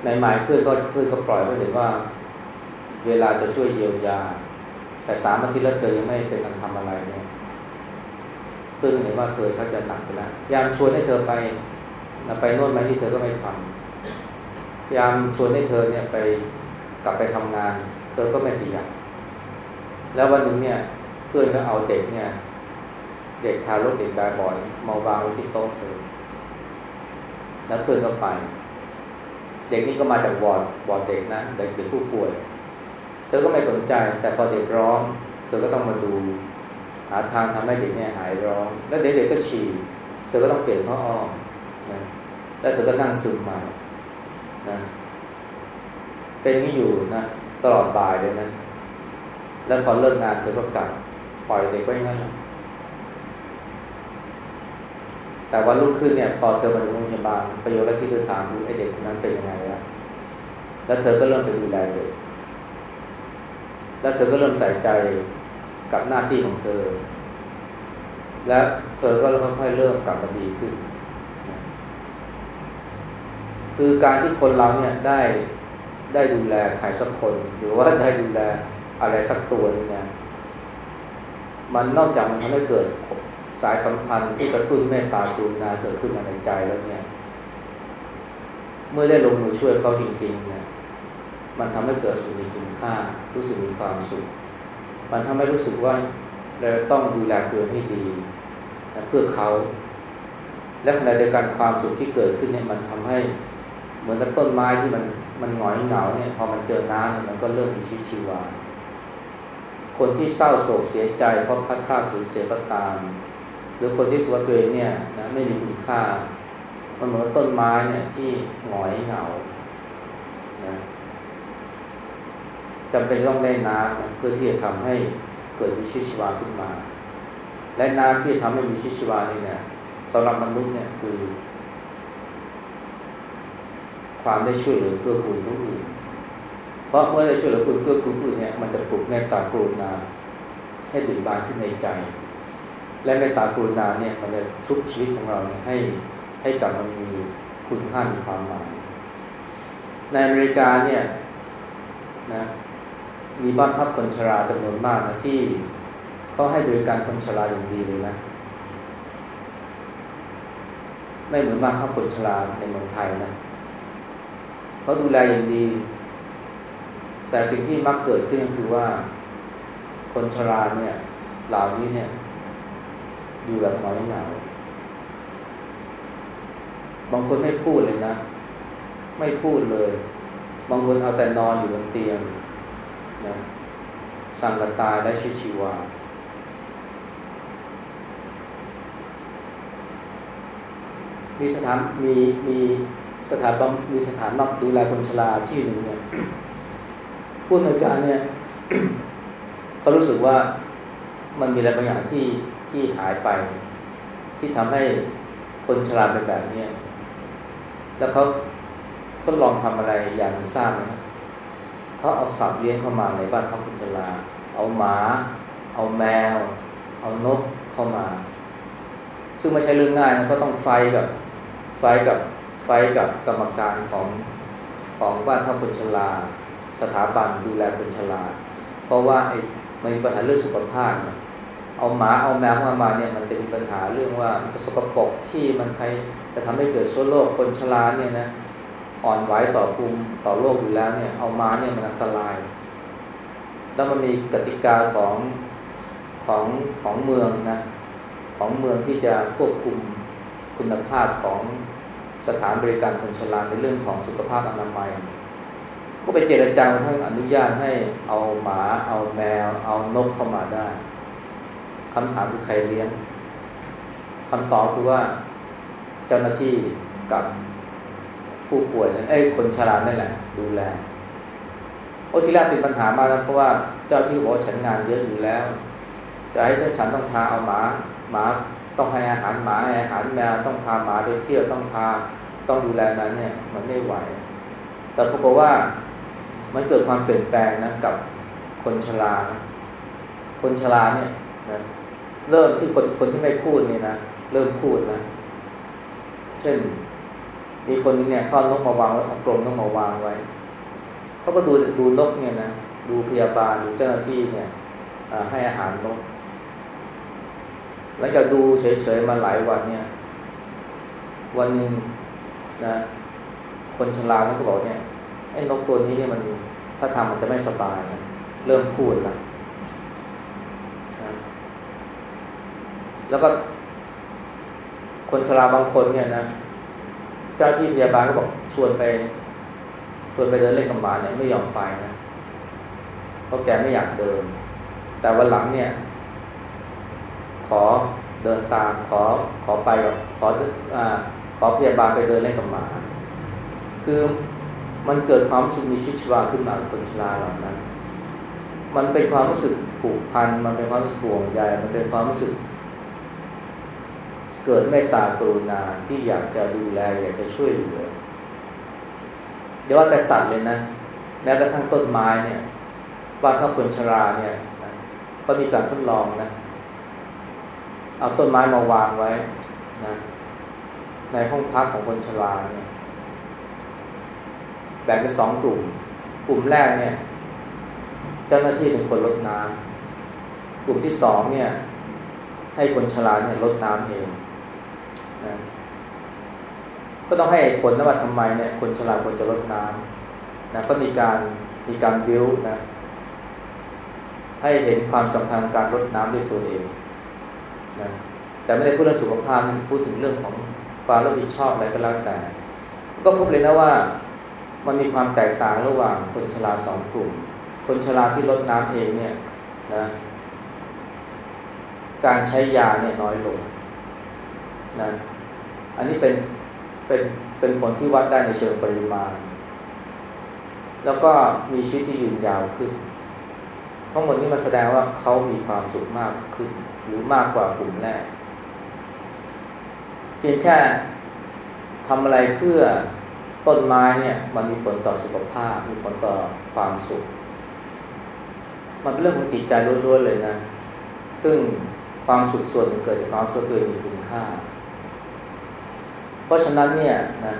ในหมายเพื่อนก็เพื่อนก็ปล่อยเพราะเห็นว่า เวลาจะช่วยเยียวยา แต่สามอาทิตย์แล้วเธอยังไม่เป็นการทำอะไรเนี่ยเพื่อนเห็นว่าเธอชักจะหนักไปแล้วพยายามชวนให้เธอไป ไปโน่นไหมที่เธอก็ไม่ทำพยายามชวนให้เธอเนี่ยไปกลับไปทำงาน เธอก็ไม่ขยันแล้ววันหนึ่งเนี่ยเพื่อนก็เอาเด็กเนี่ย เด็กทารกเด็กแบเบาะมาวางไว้ที่โต๊ะเธอ แล้วเพื่อนก็ไป เด็กนี่ก็มาจาก ward ward เด็กนะเด็กเด็กผู้ป่วย เธอก็ไม่สนใจ แต่พอเด็กร้อง เธอก็ต้องมาดู หาทางทำให้เด็กเนี่ยหายร้อง แล้วเด็กๆก็ฉี่เธอก็ต้องเปลี่ยนผ้าอ้อม แล้วเธอก็นั่งซึมมานะเป็นอย่างนี้อยู่นะตลอดบ่ายเลยนะแล้วพอเลิกงานเธอก็กลับปล่อยเด็กไว้งั้นแต่ว่าลุกขึ้นเนี่ย พอเธอมาถึงโรงพยาบาลประโยชน์แรกที่เธอถามคือไอเด็กคนนั้นเป็นยังไงแล้วแล้วเธอก็เริ่มไปดูแลเด็กแล้วเธอก็เริ่มใส่ใจกับหน้าที่ของเธอ และเธอก็ค่อยๆเริ่มกลับมาดีขึ้น คือการที่คนเราเนี่ยได้ได้ดูแลใครสักคน หรือว่าได้ดูแลอะไรสักตัวนึงเนี่ยมันนอกจากมันทำให้เกิดสายสัมพันธ์ที่กระตุ้นเมตตาจูนาเกิดขึ้นมาในใจแล้วเนี่ย เมื่อได้ลงมือช่วยเขาจริงๆเนี่ยมันทำให้เกิดสุขมีคุณค่า รู้สึกมีความสุข มันทำให้รู้สึกว่าเราต้องดูแลตัวให้ดีเพื่อเขา และขณะเดียวกันความสุขที่เกิดขึ้นเนี่ยมันทำให้ เหมือนกับต้นไม้ที่มันมันหงอยเหงาเนี่ยพอมันเจอน้ำมันก็เริ่มมีชีวิตชีวา คนที่เศร้าโศกเสียใจ เพราะพัดพลาดสูญเสียก็ตาม หรือคนที่สวดตัวเองเนี่ยนะไม่มีคุณค่า มันเหมือนต้นไม้เนี่ยที่หงอยเหงานะจำเป็นต้องได้น้ำนะเพื่อที่จะทำให้เกิดมีชีวิตชีวาขึ้นมา และน้ำที่ทำให้มีชีวิตชีวานี่เนี่ยสำหรับมนุษย์เนี่ยคือ ความได้ช่วยเหลือเกื้อกูลผู้อื่นเพราะเมื่อได้ช่วยเหลือเกื้อกูลผู้อื่นเนี่ยมันจะปลุกเมตตากรุณา ให้บิ่งบานขึ้นในใจ และเมตตากรุณาเนี่ยมันจะชุบชีวิตของเราให้ให้กลับมามีคุณค่ามีความหมายในอเมริกาเนี่ยนะมีบ้านพักคนชราจำนวนมากนะที่เขาให้บริการคนชราอย่างดีเลยนะ ไม่เหมือนบ้านพักคนชราในเมืองไทยนะ เขาดูแลอย่างดี แต่สิ่งที่มักเกิดขึ้นก็คือว่า คนชราเนี่ยเหล่านี้เนี่ย อยู่แบบน้อยเหงาบางคนไม่พูดเลยนะ ไม่พูดเลย บางคนเอาแต่นอนอยู่บนเตียงนะสั่งกันตายและชีชีวามีสถานมีมี สถานบมีสถานบำดูแลคนชราที่หนึ่งเนี่ยผู้อำนวยการเนี่ยเขารู้สึกว่ามันมีอะไรบางอย่างที่ที่หายไป ที่ทำให้คนชราเป็นแบบนี้แล้วเขาทดลองทำอะไรอย่างหนึ่งทราบไหมเขาเอาสัตว์เลี้ยงเข้ามาในบ้านพักคนชรา เอาหมา เอาแมว เอานกเข้ามา ซึ่งไม่ใช่เรื่องง่ายนะเพราะต้องไฟกับไฟกับ ไฟกับกรรมการของของบ้านพักคนชราสถาบันดูแลคนชราเพราะว่าไอ้มันมีปัญหาเรื่องสุขภาพ เอาหมาเอาแมวเข้ามาเนี่ยมันจะมีปัญหาเรื่องว่ามันจะสกปรกที่มันใครจะทำให้เกิดเชื้อโรคคนชราเนี่ยนะอ่อนไหวต่อภูมิต่อโรคอยู่แล้วเนี่ยเอามาเนี่ยมันอันตราย แล้วมันมีกติกาของของของเมืองนะของเมืองที่จะควบคุมคุณภาพของ สถานบริการคนชราในเรื่องของสุขภาพอนามัย ก็ไปเจรจาทั้งอนุญาตให้เอาหมา เอาแมว เอานกเข้ามาได้คำถามคือใครเลี้ยงคำตอบคือว่าเจ้าหน้าที่กับผู้ป่วยนั่นไอ้คนชรานั่นแหละ ดูแลโอ้ทีแรกเป็นปัญหามากนะเพราะว่าเจ้าที่บอกว่าฉันงานเยอะอยู่แล้ว จะให้ฉันต้องพาเอาหมาหมา ต้องให้อาหารหมาให้อาหารแมวต้องพาหมาไปเที่ยวต้องพาต้องดูแลมันเนี่ย มันไม่ไหว แต่ปรากฏว่ามันเกิดความเปลี่ยนแปลงนะกับคนชรานะคนชราเนี่ยนะเริ่มที่คนคนที่ไม่พูดเนี่ยนะเริ่มพูดนะเช่น มีคนนึงเนี่ยเข้านกมาวางไว้เอากลมนกมาวางไว้เขาก็ดูดูนกเนี่ยนะดูพยาบาลดูเจ้าหน้าที่เนี่ยให้อาหารนก หลังจากดูเฉยๆมาหลายวันเนี่ย วันหนึ่งนะ คนชราเขาก็บอกเนี่ยไอ้นกตัวนี้เนี่ยมันถ้าทำมันจะไม่สบายนะเริ่มพูดแล้วนะแล้วก็ คนชราบางคนเนี่ยนะเจ้าที่พยาบาลก็บอกชวนไป ชวนไปเดินเล่นกับหมาเนี่ยไม่ยอมไปนะเพราะแกไม่อยากเดิน แต่วันหลังเนี่ย ขอเดินตามขอขอไปกับขออขอพยาบาลไปเดินเล่นกับหมา คือมันเกิดความรู้สึกมีชีวิตชีวาขึ้นมาคนชราเหล่านั้น มันเป็นความรู้สึกผูกพัน มันเป็นความรู้สึกห่วงใยมันเป็นความรู้สึก เกิดเมตตากรุณาที่อยากจะดูแลอยากจะช่วยเหลือเดี๋ยวว่าแต่สัตว์เลยนะแม้กระทั่งต้นไม้เนี่ยว่าถ้าคนชราเนี่ยก็มีการทดลองนะ เอาต้นไม้มาวางไว้นะในห้องพักของคนชราเนี่ยแบ่งเป็นสองกลุ่ม กลุ่มแรกเนี่ย เจ้าหน้าที่เป็นคนลดน้ำกลุ่มที่สองเนี่ย ให้คนชราเนี่ยลดน้ำเองนะก็ต้องให้ผลนะว่าทำไมเนี่ยคนชราควรจะลดน้ำนะก็มีการมีการบิ้วนะให้เห็นความสำคัญการลดน้ำด้วยตัวเอง นะแต่ไม่ได้พูดเรื่องสุขภาพพูดถึงเรื่องของความรับผิดชอบอะไรก็แล้วแต่ ก็พบเลยนะว่ามันมีความแตกต่างระหว่างคนชราสองกลุ่ม คนชราที่ลดน้ำเองเนี่ยนะการใช้ยาเนี่ยน้อยลงนะอันนี้เป็นเป็นเป็นผลที่วัดได้ในเชิงปริมาณ แล้วก็มีชีวิตที่ยืนยาวขึ้น ทั้งหมดนี้มาแสดงว่าเขามีความสุขมากขึ้น หรือมากกว่ากลุ่มแรกเพียงแค่ทำอะไรเพื่อต้นไม้เนี่ยมันมีผลต่อสุขภาพ มีผลต่อความสุข มันเป็นเรื่องของจิตใจล้วนๆเลยนะ ซึ่งความสุขส่วนหนึ่งเกิดจากความสุขโดยมีคุณค่า เพราะฉะนั้นเนี่ยนะ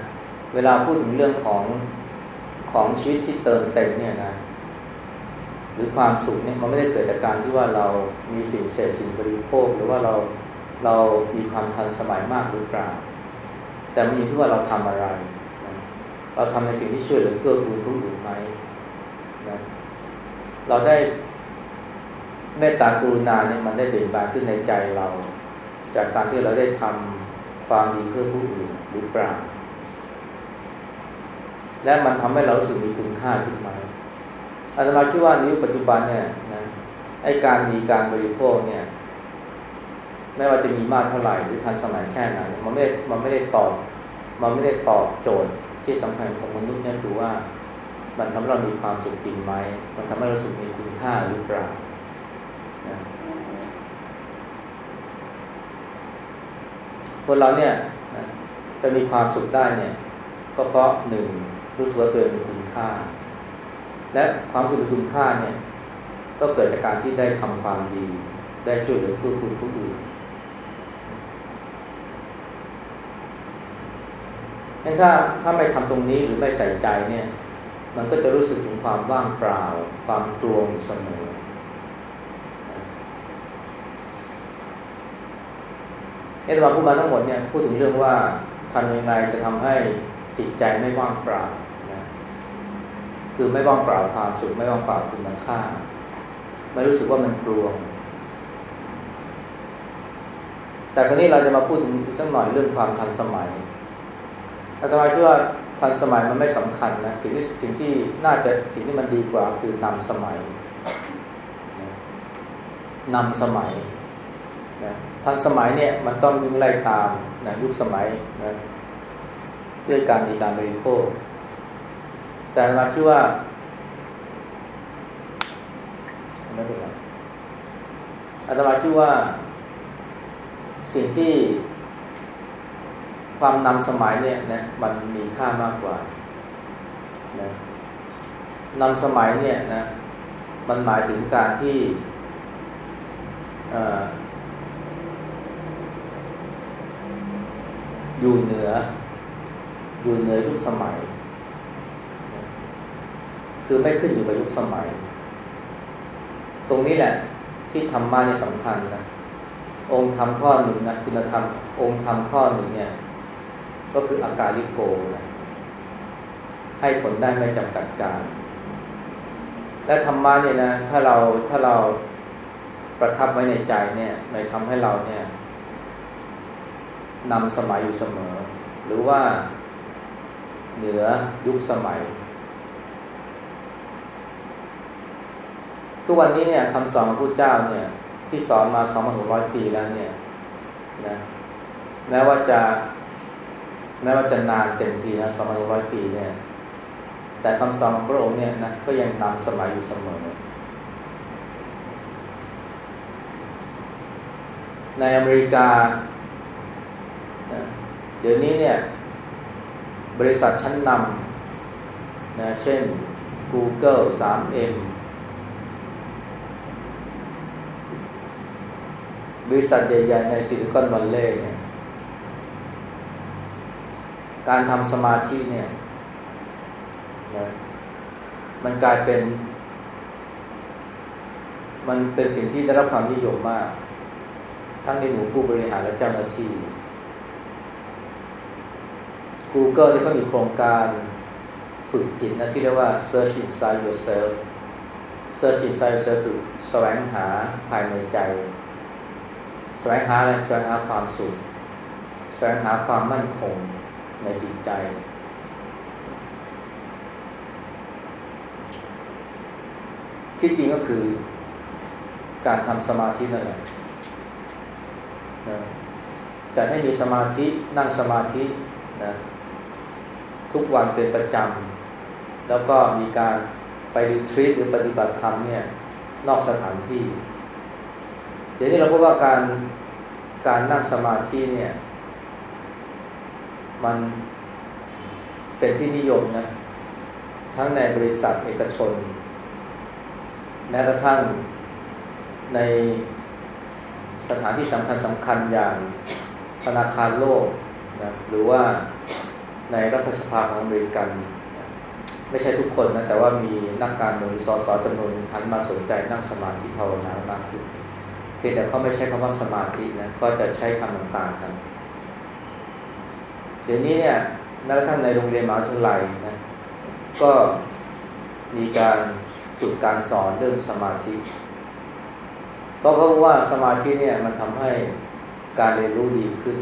เวลาพูดถึงเรื่องของของชีวิตที่เติมเต็มเนี่ยนะ หรือความสุขเนี่ยมันไม่ได้เกิดจากการที่ว่าเรามีสิ่งเสพสิ่งบริโภค หรือว่าเราเรามีความทันสมัยมากหรือเปล่า แต่มันอยู่ที่ว่าเราทำอะไรนะเราทำในสิ่งที่ช่วยเหลือเกื้อกูลผู้อื่นไหมนะเราได้เมตตากรุณาเนี่ยมันได้เบ่งบานขึ้นในใจเรา จากการที่เราได้ทำความดีเพื่อผู้อื่นหรือเปล่า และมันทำให้เราสึกมีคุณค่าขึ้นไหม อาตมาคิดว่าในยุคปัจจุบันเนี่ยนะไอการมีการบริโภคเนี่ยไม่ว่าจะมีมากเท่าไหร่หรือทันสมัยแค่ไหนมันไม่มันไม่ได้ตอบ มันไม่ได้ตอบโจทย์ที่สำคัญของมนุษย์เนี่ยคือว่า มันทำให้เรามีความสุขจริงไหม มันทำให้เราสุขมีคุณค่าหรือเปล่าคนเราเนี่ยจะมีความสุขได้เนี่ย ก็เพราะหนึ่งรู้สึกว่าตัวเองมีคุณค่า และความสุขคุณค่าเนี่ยก็เกิดจากการที่ได้ทำความดี ได้ช่วยเหลือผู้คุณผู้อื่นงั้นถ้าถ้าไม่ทำตรงนี้หรือไม่ใส่ใจเนี่ยมันก็จะรู้สึกถึงความว่างเปล่า ความกลวงเสมอนี่ตมาพูดมาทั้งหมดเนี่ยพูดถึงเรื่องว่าทำยังไงจะทำให้จิตใจไม่ว่างเปล่า คือไม่ว่างเปล่าความสุขไม่ว่างเปล่าคุณค่า ไม่รู้สึกว่ามันปลวง แต่คราวนี้เราจะมาพูดถึงสักหน่อยเรื่องความทันสมัยอาตมาคิดว่าทันสมัยมันไม่สำคัญนะสิ่งที่สิ่งที่น่าจะสิ่งที่มันดีกว่าคือนำสมัยนำสมัยนะทันสมัยเนี่ยมันต้องวิ่งไล่ตามนะยุคสมัยนะด้วยการมีการบริโภค แต่มาคิดว่าไม่เป็นไรอาตมาคิดว่า สิ่งที่ความนำสมัยเนี่ยนะมันมีค่ามากกว่านะนำสมัยเนี่ยนะมันหมายถึงการที่อยู่เหนือ อยู่เหนือยุคสมัย คือไม่ขึ้นอยู่กับยุคสมัย ตรงนี้แหละที่ธรรมะนี่สำคัญนะองค์ธรรมข้อหนึ่งนะคุณธรรม องค์ธรรมข้อหนึ่งเนี่ย ก็คืออากาลิโกนะให้ผลได้ไม่จำกัดการ และธรรมะเนี่ยนะถ้าเราถ้าเราประทับไว้ในใจเนี่ยในทำให้เราเนี่ยนำสมัยอยู่เสมอ หรือว่าเหนือยุคสมัย ทุกวันนี้เนี่ยคำสอนของพระเจ้าเนี่ยที่สอนมาสองพันหกร้อยปีแล้วเนี่ยนะแม้ว่าจะแม้ว่าจะนานเต็มทีนะสองพันหกร้อยปีเนี่ย แต่คำสอนของพระองค์เนี่ยนะก็ยังนำสมัยอยู่เสมอ ในอเมริกา เดี๋ยวนี้เนี่ย บริษัทชั้นนำนะเช่น Google 3M บริษัทใหญ่ๆ ในซิลิคอนวัลเลย์เนี่ยการทำสมาธิเนี่ยนะมันกลายเป็น มันเป็นสิ่งที่ได้รับความนิยมมาก ทั้งในหมู่ผู้บริหารและเจ้าหน้าที่ Google ที่เขามีโครงการฝึกจิตนะที่เรียกว่า search inside yourself search inside yourself คือแสวงหาภายในใจ แสวงหาอะไรแสวงหาความสุขแสวงหาความมั่นคงในจิตใจ ที่จริงก็คือการทำสมาธินั่นแหละนะจะให้มีสมาธินั่งสมาธินะทุกวันเป็นประจำ แล้วก็มีการไปรีทรีตหรือปฏิบัติธรรมเนี่ยนอกสถานที่ เดี๋ยวนี้เราพบว่าการการนั่งสมาธิเนี่ย มันเป็นที่นิยมนะ ทั้งในบริษัทเอกชน แม้กระทั่งในสถานที่สำคัญสำคัญอย่างธนาคารโลกนะหรือว่าในรัฐสภาของอเมริกัน ไม่ใช่ทุกคนนะ แต่ว่ามีนักการเมืองสสจำนวนหันมาสนใจนั่งสมาธิภาวนามากขึ้น พียงแต่เขาไม่ใช้คำว่าสมาธินะก็จะใช้คำต่างๆกัน เดี๋ยวนี้เนี่ยแม้กระทั่งในโรงเรียนมหาวิทยาลัยนะก็มีการฝึกการสอนเรื่องสมาธิ เพราะเขาว่าสมาธิเนี่ยมันทำให้การเรียนรู้ดีขึ้น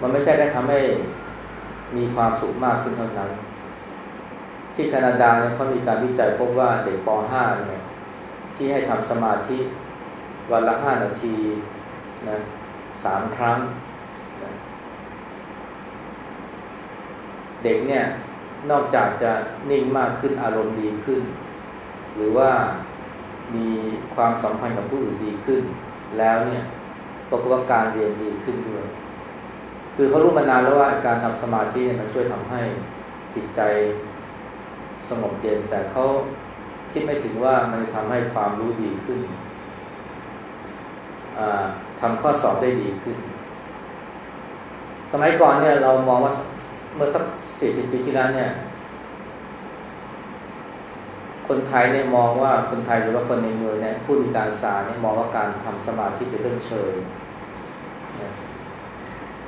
มันไม่ใช่แค่ทำให้มีความสุขมากขึ้นเท่านั้น ที่แคนาดาเนี่ยเขามีการวิจัยพบว่าเด็กป .5 เนี่ย ที่ให้ทำสมาธิวันละห้านาทีนะสามครั้งเด็กเนี่ยนอกจากจะนิ่งมากขึ้นอารมณ์ดีขึ้น หรือว่ามีความสัมพันธ์กับผู้อื่นดีขึ้น แล้วเนี่ยปรากฏว่าการเรียนดีขึ้นด้วย คือเขารู้มานานแล้วว่าการทำสมาธิเนี่ยมันช่วยทำให้จิตใจสงบเย็นแต่เขา คิดไม่ถึงว่ามันจะทำให้ความรู้ดีขึ้นทำข้อสอบได้ดีขึ้น สมัยก่อนเนี่ยเรามองว่าเมื่อสักสี่สิบปีที่แล้วเนี่ย คนไทยเนี่ยมองว่าคนไทยหรือว่าคนในเมืองเนี่ยผู้มีการศาเนี่ยมองว่าการทำสมาธิเป็นเรื่องเชย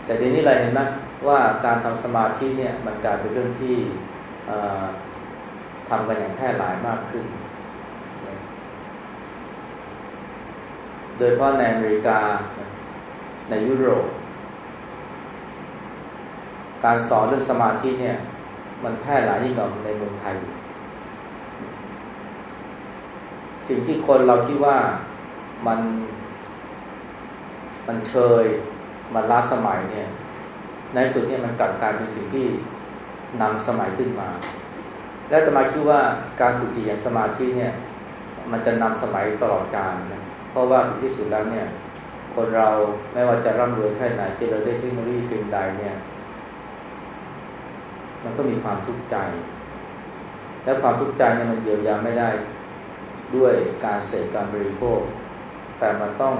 แต่เดี๋ยวนี้เราเห็นไหมว่าการทำสมาธิเนี่ยมันกลายเป็นเรื่องที่ ทำกันอย่างแพร่หลายมากขึ้น โดยเพราะในอเมริกา ในยุโรป การสอนเรื่องสมาธิเนี่ย มันแพร่หลายยิ่งกว่าในเมืองไทย สิ่งที่คนเราคิดว่ามันมันเชย มันล้าสมัยเนี่ย ในสุดเนี่ยมันกลับกลายเป็นสิ่งที่นำสมัยขึ้นมา แล้วจะมาคิดว่าการฝึกจิตอย่างสมาธิเนี่ยมันจะนำสมัยตลอดกาลนะเพราะว่าถึงที่สุดแล้วเนี่ยคนเราไม่ว่าจะร่ำรวยแค่ไหนเจริญด้วยเทคโนโลยีเพียงใดเนี่ยมันก็มีความทุกข์ใจ และความทุกข์ใจเนี่ยมันเยียวยาไม่ได้ด้วยการเสพการบริโภค แต่มันต้อง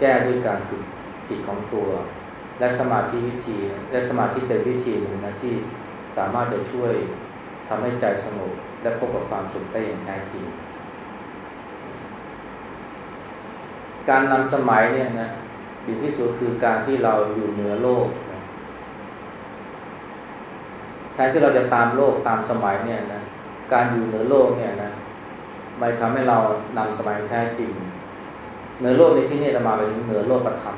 แก้ด้วยการฝึกจิตของตัว และสมาธิวิธี และสมาธิเป็นวิธีหนึ่งนะที่สามารถจะช่วย ทำให้ใจสงบและพบกับความสุขได้อย่างแท้จริง การนำสมัยเนี่ยนะดีที่สุดคือการที่เราอยู่เหนือโลกนะแทนที่เราจะตามโลกตามสมัยเนี่ยนะการอยู่เหนือโลกเนี่ยนะมันทำให้เรานำสมัยแท้จริงเหนือโลกในที่นี้จะมาไปถึงเหนือโลกธรรม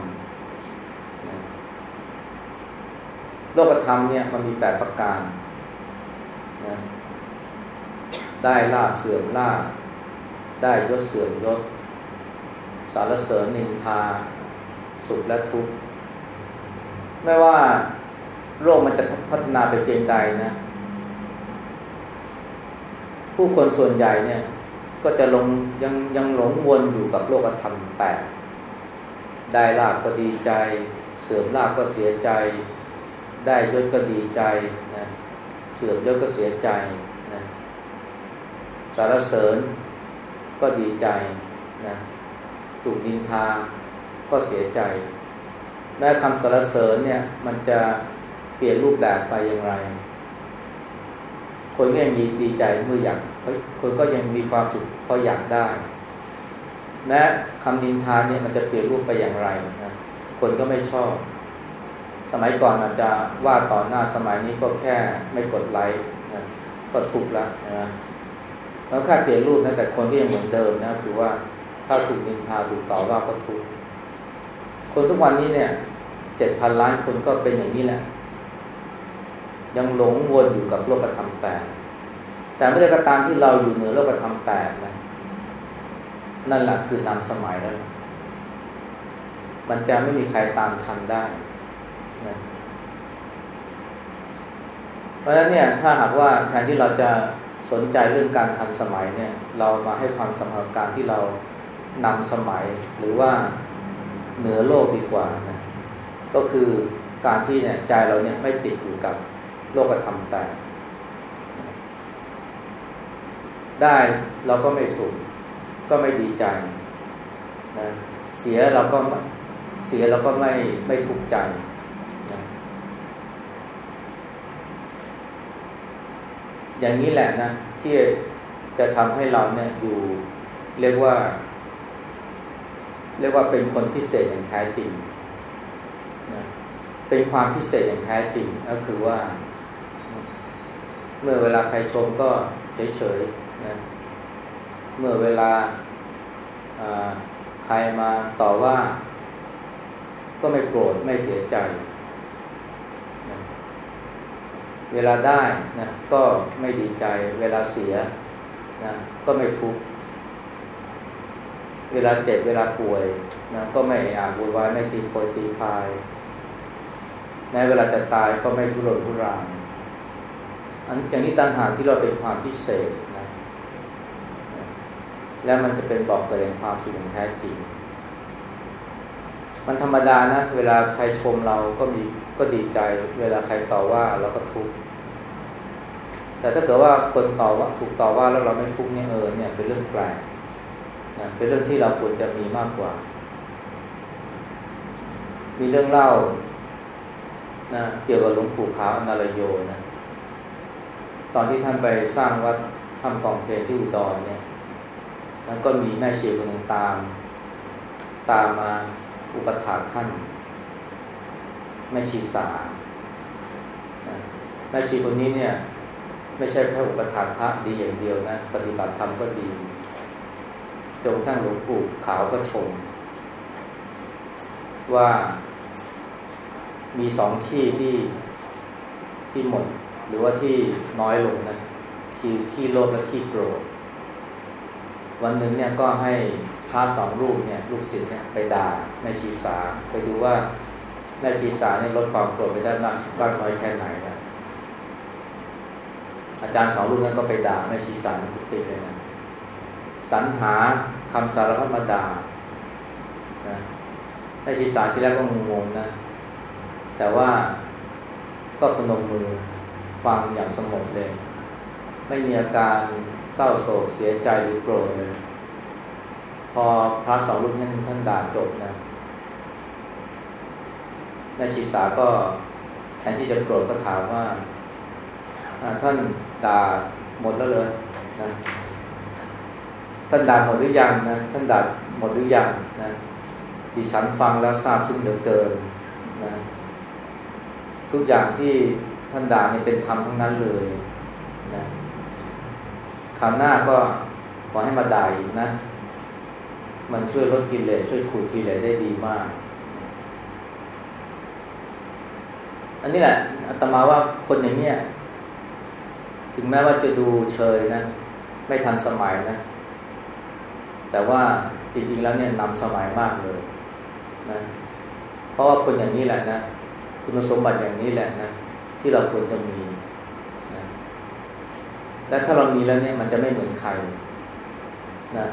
โลกธรรมเนี่ยมันมีแปดประการ นะได้ลาบเสื่อมลาบได้ยศเสื่อมยศ สารเสริญนินทา สุขและทุกข์ไม่ว่าโลกมันจะพัฒนาไปเพียงใดนะ ผู้คนส่วนใหญ่เนี่ย ก็จะลงยังยังหลงวนอยู่กับโลกธรรมแปดได้ลาบก็ดีใจ เสื่อมลาบก็เสียใจ ได้ยศก็ดีใจนะ เสื่อมยศก็เสียใจนะสารเสริญก็ดีใจนะถูกดินทาก็เสียใจแม้คำสารเสริญเนี่ยมันจะเปลี่ยนรูปแบบไปอย่างไร คนก็ยังดีใจเมื่ออยากคนก็ยังมีความสุขเพราะอยากได้ แม้คำดินทานเนี่ยมันจะเปลี่ยนรูปไปอย่างไรนะคนก็ไม่ชอบ สมัยก่อนอาจจะว่าต่อหน้าสมัยนี้ก็แค่ไม่กดไลค์นะก็ถูกแล้วนะแล้วแค่เปลี่ยนรูปนะแต่คนก็ยังเหมือนเดิมนะคือว่าถ้าถูกนินทาถูกต่อว่าก็ทุกคนทุกวันนี้เนี่ยเจ็ดพันล้านคนก็เป็นอย่างนี้แหละ ยังหลงวนอยู่กับโลกธรรมแปดแต่ไม่ได้ก็ตามที่เราอยู่เหนือโลกธรรมแปดนะนั่นแหละคือนำสมัยแล้ว มันจะไม่มีใครตามทันได้นะ เพราะฉะนั้นเนี่ยถ้าหากว่าแทนที่เราจะสนใจเรื่องการทันสมัยเนี่ยเรามาให้ความสำคัญการที่เรานำสมัยหรือว่าเหนือโลกดีกว่านะก็คือการที่เนี่ยใจเราเนี่ยไม่ติดอยู่กับโลกธรรมแปดได้เราก็ไม่สุขก็ไม่ดีใจนะเสียเราก็เสียเราก็ไม่ไม่ถูกใจนะ อย่างนี้แหละนะ ที่จะทำให้เราเนี่ยอยู่เรียกว่า เรียกว่าเป็นคนพิเศษอย่างแท้จริงนะเป็นความพิเศษอย่างแท้จริงก็คือว่า เมื่อเวลาใครชมก็เฉยๆนะเมื่อเวลาใครมาต่อว่า ก็ไม่โกรธไม่เสียใจนะ เวลาได้นะก็ไม่ดีใจ เวลาเสียนะก็ไม่ทุกข์เวลาเจ็บเวลาป่วยนะก็ไม่อาจวุ่นวายไม่ตีโพยตีพายแม้เวลาจะตายก็ไม่ทุรนทุรายอันอย่างนี้ต่างหากที่เราเป็นความพิเศษนะแล้วมันจะเป็นบอกแสดงความสุขอย่างแท้จริง มันธรรมดานะ เวลาใครชมเราก็มี ก็ดีใจ เวลาใครต่อว่าเราก็ทุกข์แต่ถ้าเกิดว่าคนต่อว่าถูกต่อว่าแล้วเราไม่ทุกข์เนี่ยเออเนี่ยเป็นเรื่องแปลกนะเป็นเรื่องที่เราควรจะมีมากกว่า มีเรื่องเล่านะเกี่ยวกับหลวงปู่ขาวอนาลโยนะ ตอนที่ท่านไปสร้างวัดทำกองเพลงที่อุดรเนี่ยแล้วก็มีแม่ชีคนหนึ่งตาม ตามมาอุปถากท่าน แม่ชีสาแม่ชีคนนี้เนี่ย ไม่ใช่แค่อุปถากพระดีอย่างเดียวนะ ปฏิบัติธรรมก็ดีจนทั้งหลวงปู่ขาวก็ชม ว่ามีสองที่ที่ที่หมด หรือว่าที่น้อยลงนะคือที่โลภและที่โกรธวันหนึ่งเนี่ยก็ให้พระสองรูปเนี่ยลูกศิษย์เนี่ยไปด่าแม่ชีสาไปดูว่า แม่ชีสาเนี่ยลดความโกรธไปได้มากมากน้อยแค่ไหนนะอาจารย์สองรูปนั้นก็ไปด่าแม่ชีสาในกุฏิเลยนะสรรหาคำสารพัดมาด่านะแม่ชีสาที่แรกก็งงๆนะ แต่ว่าก็พนมมือฟังอย่างสงบเลย ไม่มีอาการเศร้าโศกเสียใจหรือโกรธเลย พอพระสองรูปท่านท่านด่าจบนะ ม่ชีสาก็แทนที่จะโกรธก็ถามว่า ท่านด่าหมดแล้วเลยนะท่านด่าหมดหรือยังนะท่านด่าหมดหรือยังนะที่ฉันฟังแล้วทราบซึ้งเหลือเกินนะทุกอย่างที่ท่านด่านี่เป็นธรรมทั้งนั้นเลยนะคราวหน้าก็ขอให้มาด่าอีกนะ มันช่วยลดกิเลสช่วยขูดกิเลสได้ดีมาก อันนี้แหละอาตมาว่าคนอย่างเนี้ยถึงแม้ว่าจะดูเชยนะ ไม่ทันสมัยนะ แต่ว่าจริง ๆ แล้วเนี่ยนำสมัยมากเลยนะเพราะว่าคนอย่างนี้แหละนะ คุณสมบัติอย่างนี้แหละนะ ที่เราควรจะมีนะและถ้าเรามีแล้วเนี่ยมันจะไม่เหมือนใครนะ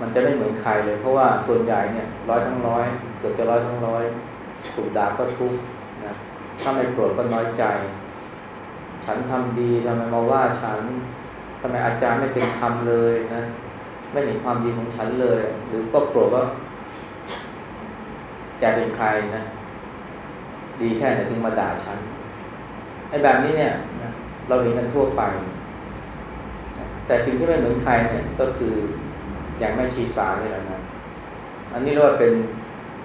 มันจะไม่เหมือนใครเลย เพราะว่าส่วนใหญ่เนี่ยร้อยทั้งร้อยเกือบจะร้อยทั้งร้อยถูกด่าก็ทุกข์ ถ้าไม่โกรธก็น้อยใจ ฉันทำดีทำไมมาว่าฉันทำไมอาจารย์ไม่เป็นธรรมเลยนะ ไม่เห็นความดีของฉันเลย หรือก็โกรธว่าแกเป็นใครนะ ดีแค่ไหนถึงมาด่าฉันไอ้แบบนี้เนี่ย เราเห็นกันทั่วไป แต่สิ่งที่ไม่เหมือนใครเนี่ยก็คืออย่างแม่ชีสานี่แหละนะ อันนี้เรียกว่าเป็น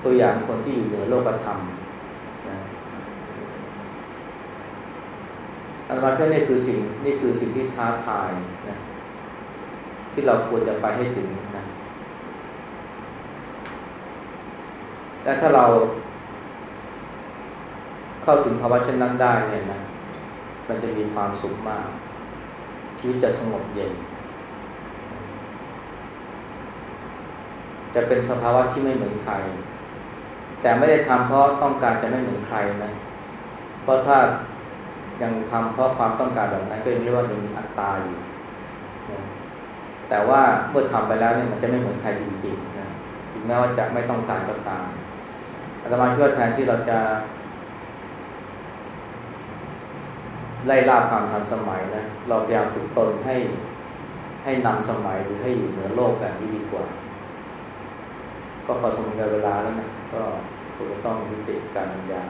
ตัวอย่างคนที่อยู่เหนือโลกธรรมะ อันมาแค่นี้คือสิ่งนี่คือสิ่งที่ท้าทายนะที่เราควรจะไปให้ถึงนะและถ้าเราเข้าถึงภาวะเช่นนั้นได้เนี่ยนะมันจะมีความสุขมาก ชีวิตจะสงบเย็น จะเป็นสภาวะที่ไม่เหมือนใคร แต่ไม่ได้ทำเพราะต้องการจะไม่เหมือนใครนะ เพราะถ้า ยังทำเพราะความต้องการแบบนั้นก็ยังเรียกว่ายังมีอัตตาอยู่นะแต่ว่าเมื่อทำไปแล้วเนี่ยมันจะไม่เหมือนใครจริงๆนะถึงแม้ว่าจะไม่ต้องการก็ตามอาตมาคิดว่าแทนที่เราจะไล่ล่าความทันสมัยนะเราพยายามฝึกตนให้ให้นำสมัยหรือให้อยู่เหนือโลกแบบที่ดีกว่า ก็พอสมควรเวลาแล้วนะก็คงจะต้องยุติการบรรยาย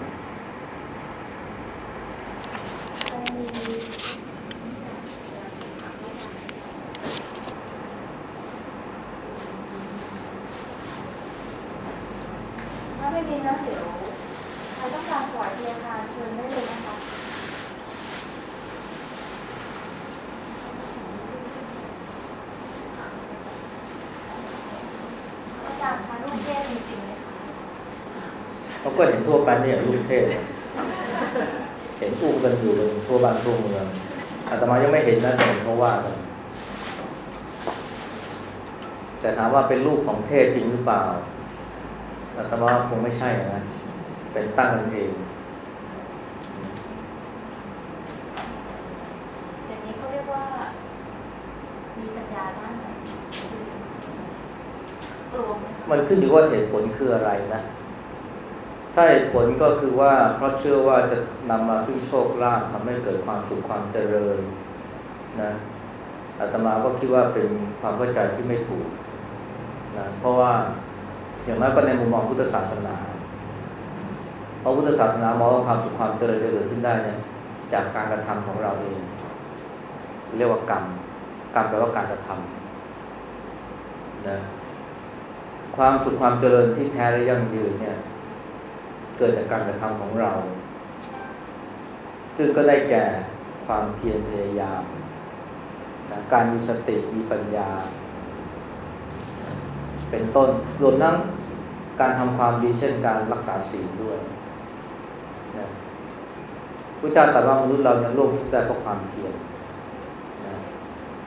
ถ้าไม่มีนะเดี๋ยวใครต้องการปล่อยเทียนทานเชิญได้เลยนะคะอาจารย์คะลูกเทศจริงๆเลยค่ะ เขาก็เห็นทั่วไปไม่อย่างลูกเทศนะเห็นอู้กันอยู่เลยทั่วบ้านทั่วเมืองอาตมายังไม่เห็นนะแต่เห็นเขาว่ากันแต่ถามว่า เป็นลูกของเทศจริงหรือเปล่าอาตมาคงไม่ใช่นะ เป็นตั้งกันเองอย่างนี้เขาเรียกว่ามีปัญญาด้านไหนกลัวไหมคะมันขึ้นอยู่ว่าเหตุผลคืออะไรนะ ถ้าเหตุผลก็คือว่าเพราะเชื่อว่าจะนำมาซึ่งโชคลาภทำให้เกิดความสุขความเจริญนะอาตมาก็คิดว่าเป็นความเข้าใจที่ไม่ถูก นะเพราะว่าอย่างน้อยก็ในมุมมองพุทธศาสนา เพราะพุทธศาสนามองว่าความสุขความเจริญจะเกิดขึ้นได้เนี่ยจากการกระทำของเราเอง เรียกว่ากรรมกรรมแปลว่าการกระทำนะความสุขความเจริญที่แท้และยั่งยืนเนี่ย เกิดจากการกระทำของเรา ซึ่งก็ได้แก่ความเพียรพยายามนะการมีสติมีปัญญา เป็นต้น รวมทั้งการทำความดีเช่นการรักษาศีลด้วยนะพระเจ้าตรัสว่ามนุษย์เรายังโลกทุกข์ได้เพราะความเพียรนะ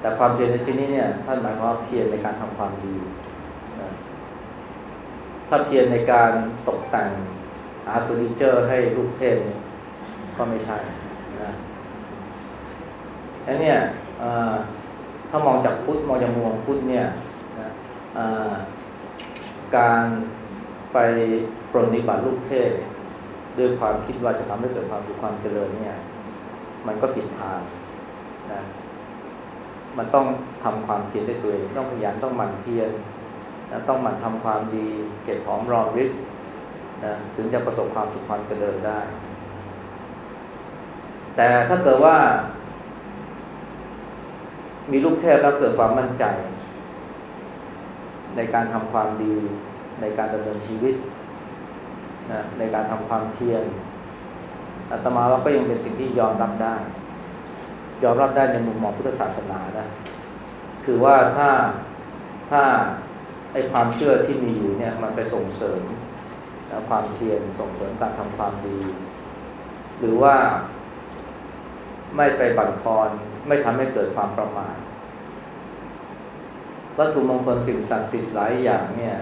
แต่ความเพียรในที่นี้เนี่ยท่านหมายความว่าเพียรในการทำความดีนะถ้าเพียรในการตกแต่งหาเฟอร์นิเจอร์ให้ลูกเทพเนี่ยก็ไม่ใช่นะแล้วเนี่ยถ้ามองจากพุทธมองจากมุมพุทธเนี่ย การไปปรนิบัติลูกเทพด้วยความคิดว่าจะทำให้เกิดความสุขความเจริญเนี่ย มันก็ผิดทางนะมันต้องทำความเพียรด้วยตัวเองต้องขยันต้องหมั่นเพียรนะต้องหมั่นทำความดี เก็บหอมรอมริบนะถึงจะประสบความสุขความเจริญได้ แต่ถ้าเกิดว่า มีลูกเทพแล้วเกิดความมั่นใจ ในการทำความดีในการดำเนินชีวิตนะในการทำความเพียรอาตมาว่าก็ยังเป็นสิ่งที่ยอมรับได้ ยอมรับได้ในมุมมองพุทธศาสนานะคือว่าถ้าถ้าไอความเชื่อที่มีอยู่เนี่ยมันไปส่งเสริมนะความเพียรส่งเสริมการทำความดี หรือว่าไม่ไปบั่นทอนไม่ทำให้เกิดความประมาท วัตถุมงคลสิ่งศักดิ์สิทธิ์หลายอย่างเนี่ย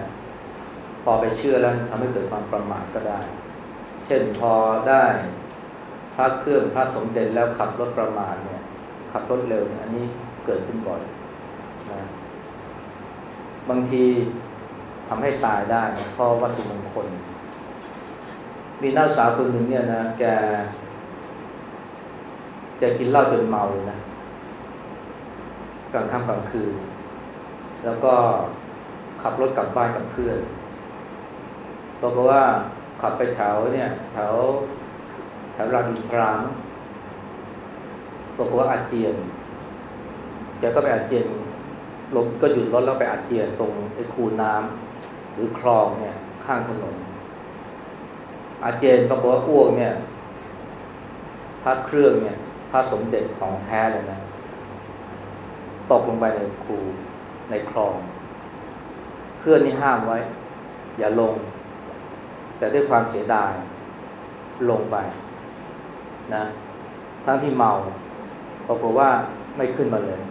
พอไปเชื่อแล้วทำให้เกิดความประมาทก็ได้ เช่นพอได้พระเครื่องพระสมเด็จแล้วขับรถประมาทเนี่ยขับรถเร็วเนี่ยอันนี้เกิดขึ้นบ่อยนะบางทีทำให้ตายได้เพราะวัตถุมงคล มีนักศึกษาคนหนึ่งเนี่ยนะแกแกกินเหล้าจนเมาเลยนะกลางค่ำกลางคืน แล้วก็ขับรถกลับบ้านกับเพื่อนบอกว่าขับไปแถวเนี่ยแถวแถวรามอินทรามบอกว่าอาเจียนแกก็ไปอาเจียนลงก็หยุดรถแล้วไปอาเจียนตรงไอ้คูน้ำหรือคลองเนี่ย ข้างถนน อาเจียนปรากฏว่าอ้วกเนี่ยพระเครื่องเนี่ยพระสมเด็จของแท้เลยนะ ตกลงไปในคู ในคลอง เพื่อนนี่ห้ามไว้ อย่าลง แต่ด้วยความเสียดายลงไปนะทั้งที่เมาปรากฏว่าไม่ขึ้นมาเลย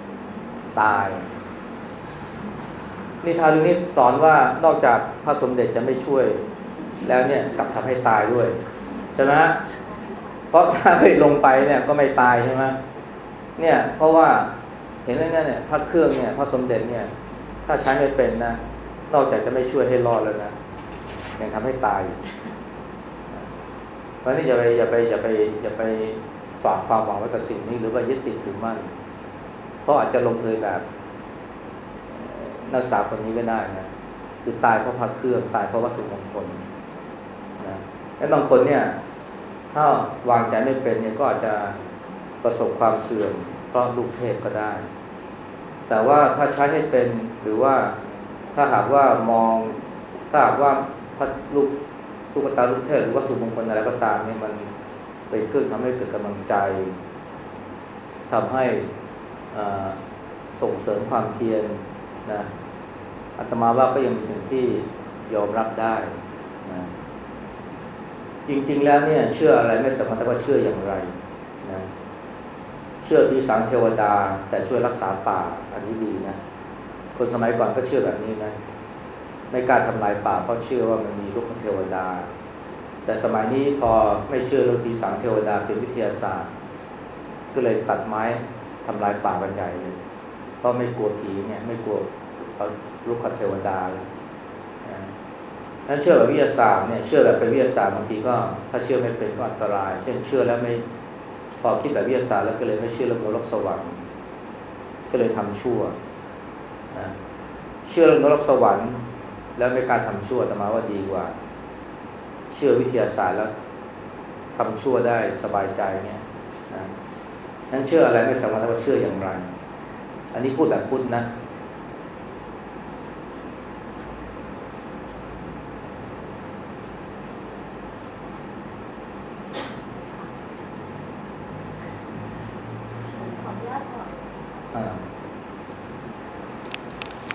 ตายนิทานเรื่องนี้สอนว่านอกจากพระสมเด็จจะไม่ช่วย แล้วเนี่ยกลับทำให้ตายด้วย ใช่ไหมเพราะถ้าไม่ลงไปเนี่ยก็ไม่ตายใช่ไหมเนี่ย เพราะว่า ห็นไหมเนี่ยพระเครื่องเนี่ยพระสมเด็จเนี่ย ถ้าใช้ไม่เป็นนะ นอกจากจะไม่ช่วยให้รอดแล้วนะยังทำให้ตายเพราะนี่อย่าไปอย่าไปอย่าไปอย่าไปฝากความหวังไว้กับสิ่งนี้ หรือว่ายึดติดถือมั่น เพราะอาจจะลงเอยแบบ นักศึกษาคนนี้ก็ได้นะคือตายเพราะพักเครื่องตายเพราะวัตถุมงคลนะและบางคนเนี่ย ถ้าวางใจไม่เป็นเนี่ยก็อาจจะประสบความเสื่อมเพราะลูกเทพก็ได้ แต่ว่าถ้าใช้ให้เป็นหรือว่าถ้าหากว่ามองถ้าหากว่าพระลูกลูกตาลูกเทพหรือวัตถุมงคลอะไรก็ตามเนี่ยมันเป็นเครื่องทำให้เกิดกำลังใจทำให้ส่งเสริมความเพียรนะอาตมาว่าก็ยังเป็นสิ่งที่ยอมรับได้นะจริงๆแล้วเนี่ยเชื่ออะไรไม่สำคัญแต่ว่าเชื่ออย่างไรนะ เชื่อพีสังเทวดา แต่ช่วยรักษาป่า อันนี้ดีนะ คนสมัยก่อนก็เชื่อแบบนี้นะ ไม่กล้าทำลายป่า เพราะเชื่อว่ามันมีลูกเทวดา แต่สมัยนี้พอไม่เชื่อเรื่องผีสางเทวดาเป็นวิทยาศาสตร์ ก็เลยตัดไม้ทำลายป่ากันใหญ่เลยเพราะไม่กลัวผีเนี่ย ไม่กลัวลูกเทวดาถ้าเชื่อแบบวิทยาศาสตร์เนี่ยเชื่อแบบเป็นวิทยาศาสตร์บางทีก็ ถ้าเชื่อไม่เป็นก็อันตราย เช่นเชื่อแล้วไม่ พอคิดแบบวิทยาศาสตร์แล้วก็เลยไม่เชื่อเรื่องนรกสวรรค์ก็เลยทำชั่วเชื่อเรื่องนรกสวรรค์ แล้วไม่กล้าทำชั่วแต่มาว่าดีกว่า เชื่อวิทยาศาสตร์แล้วทำชั่วได้สบายใจเนี่ยนะนั้นเชื่ออะไรไม่สำคัญว่าเชื่ออย่างไรออันนี้พูดแบบพุทธนะ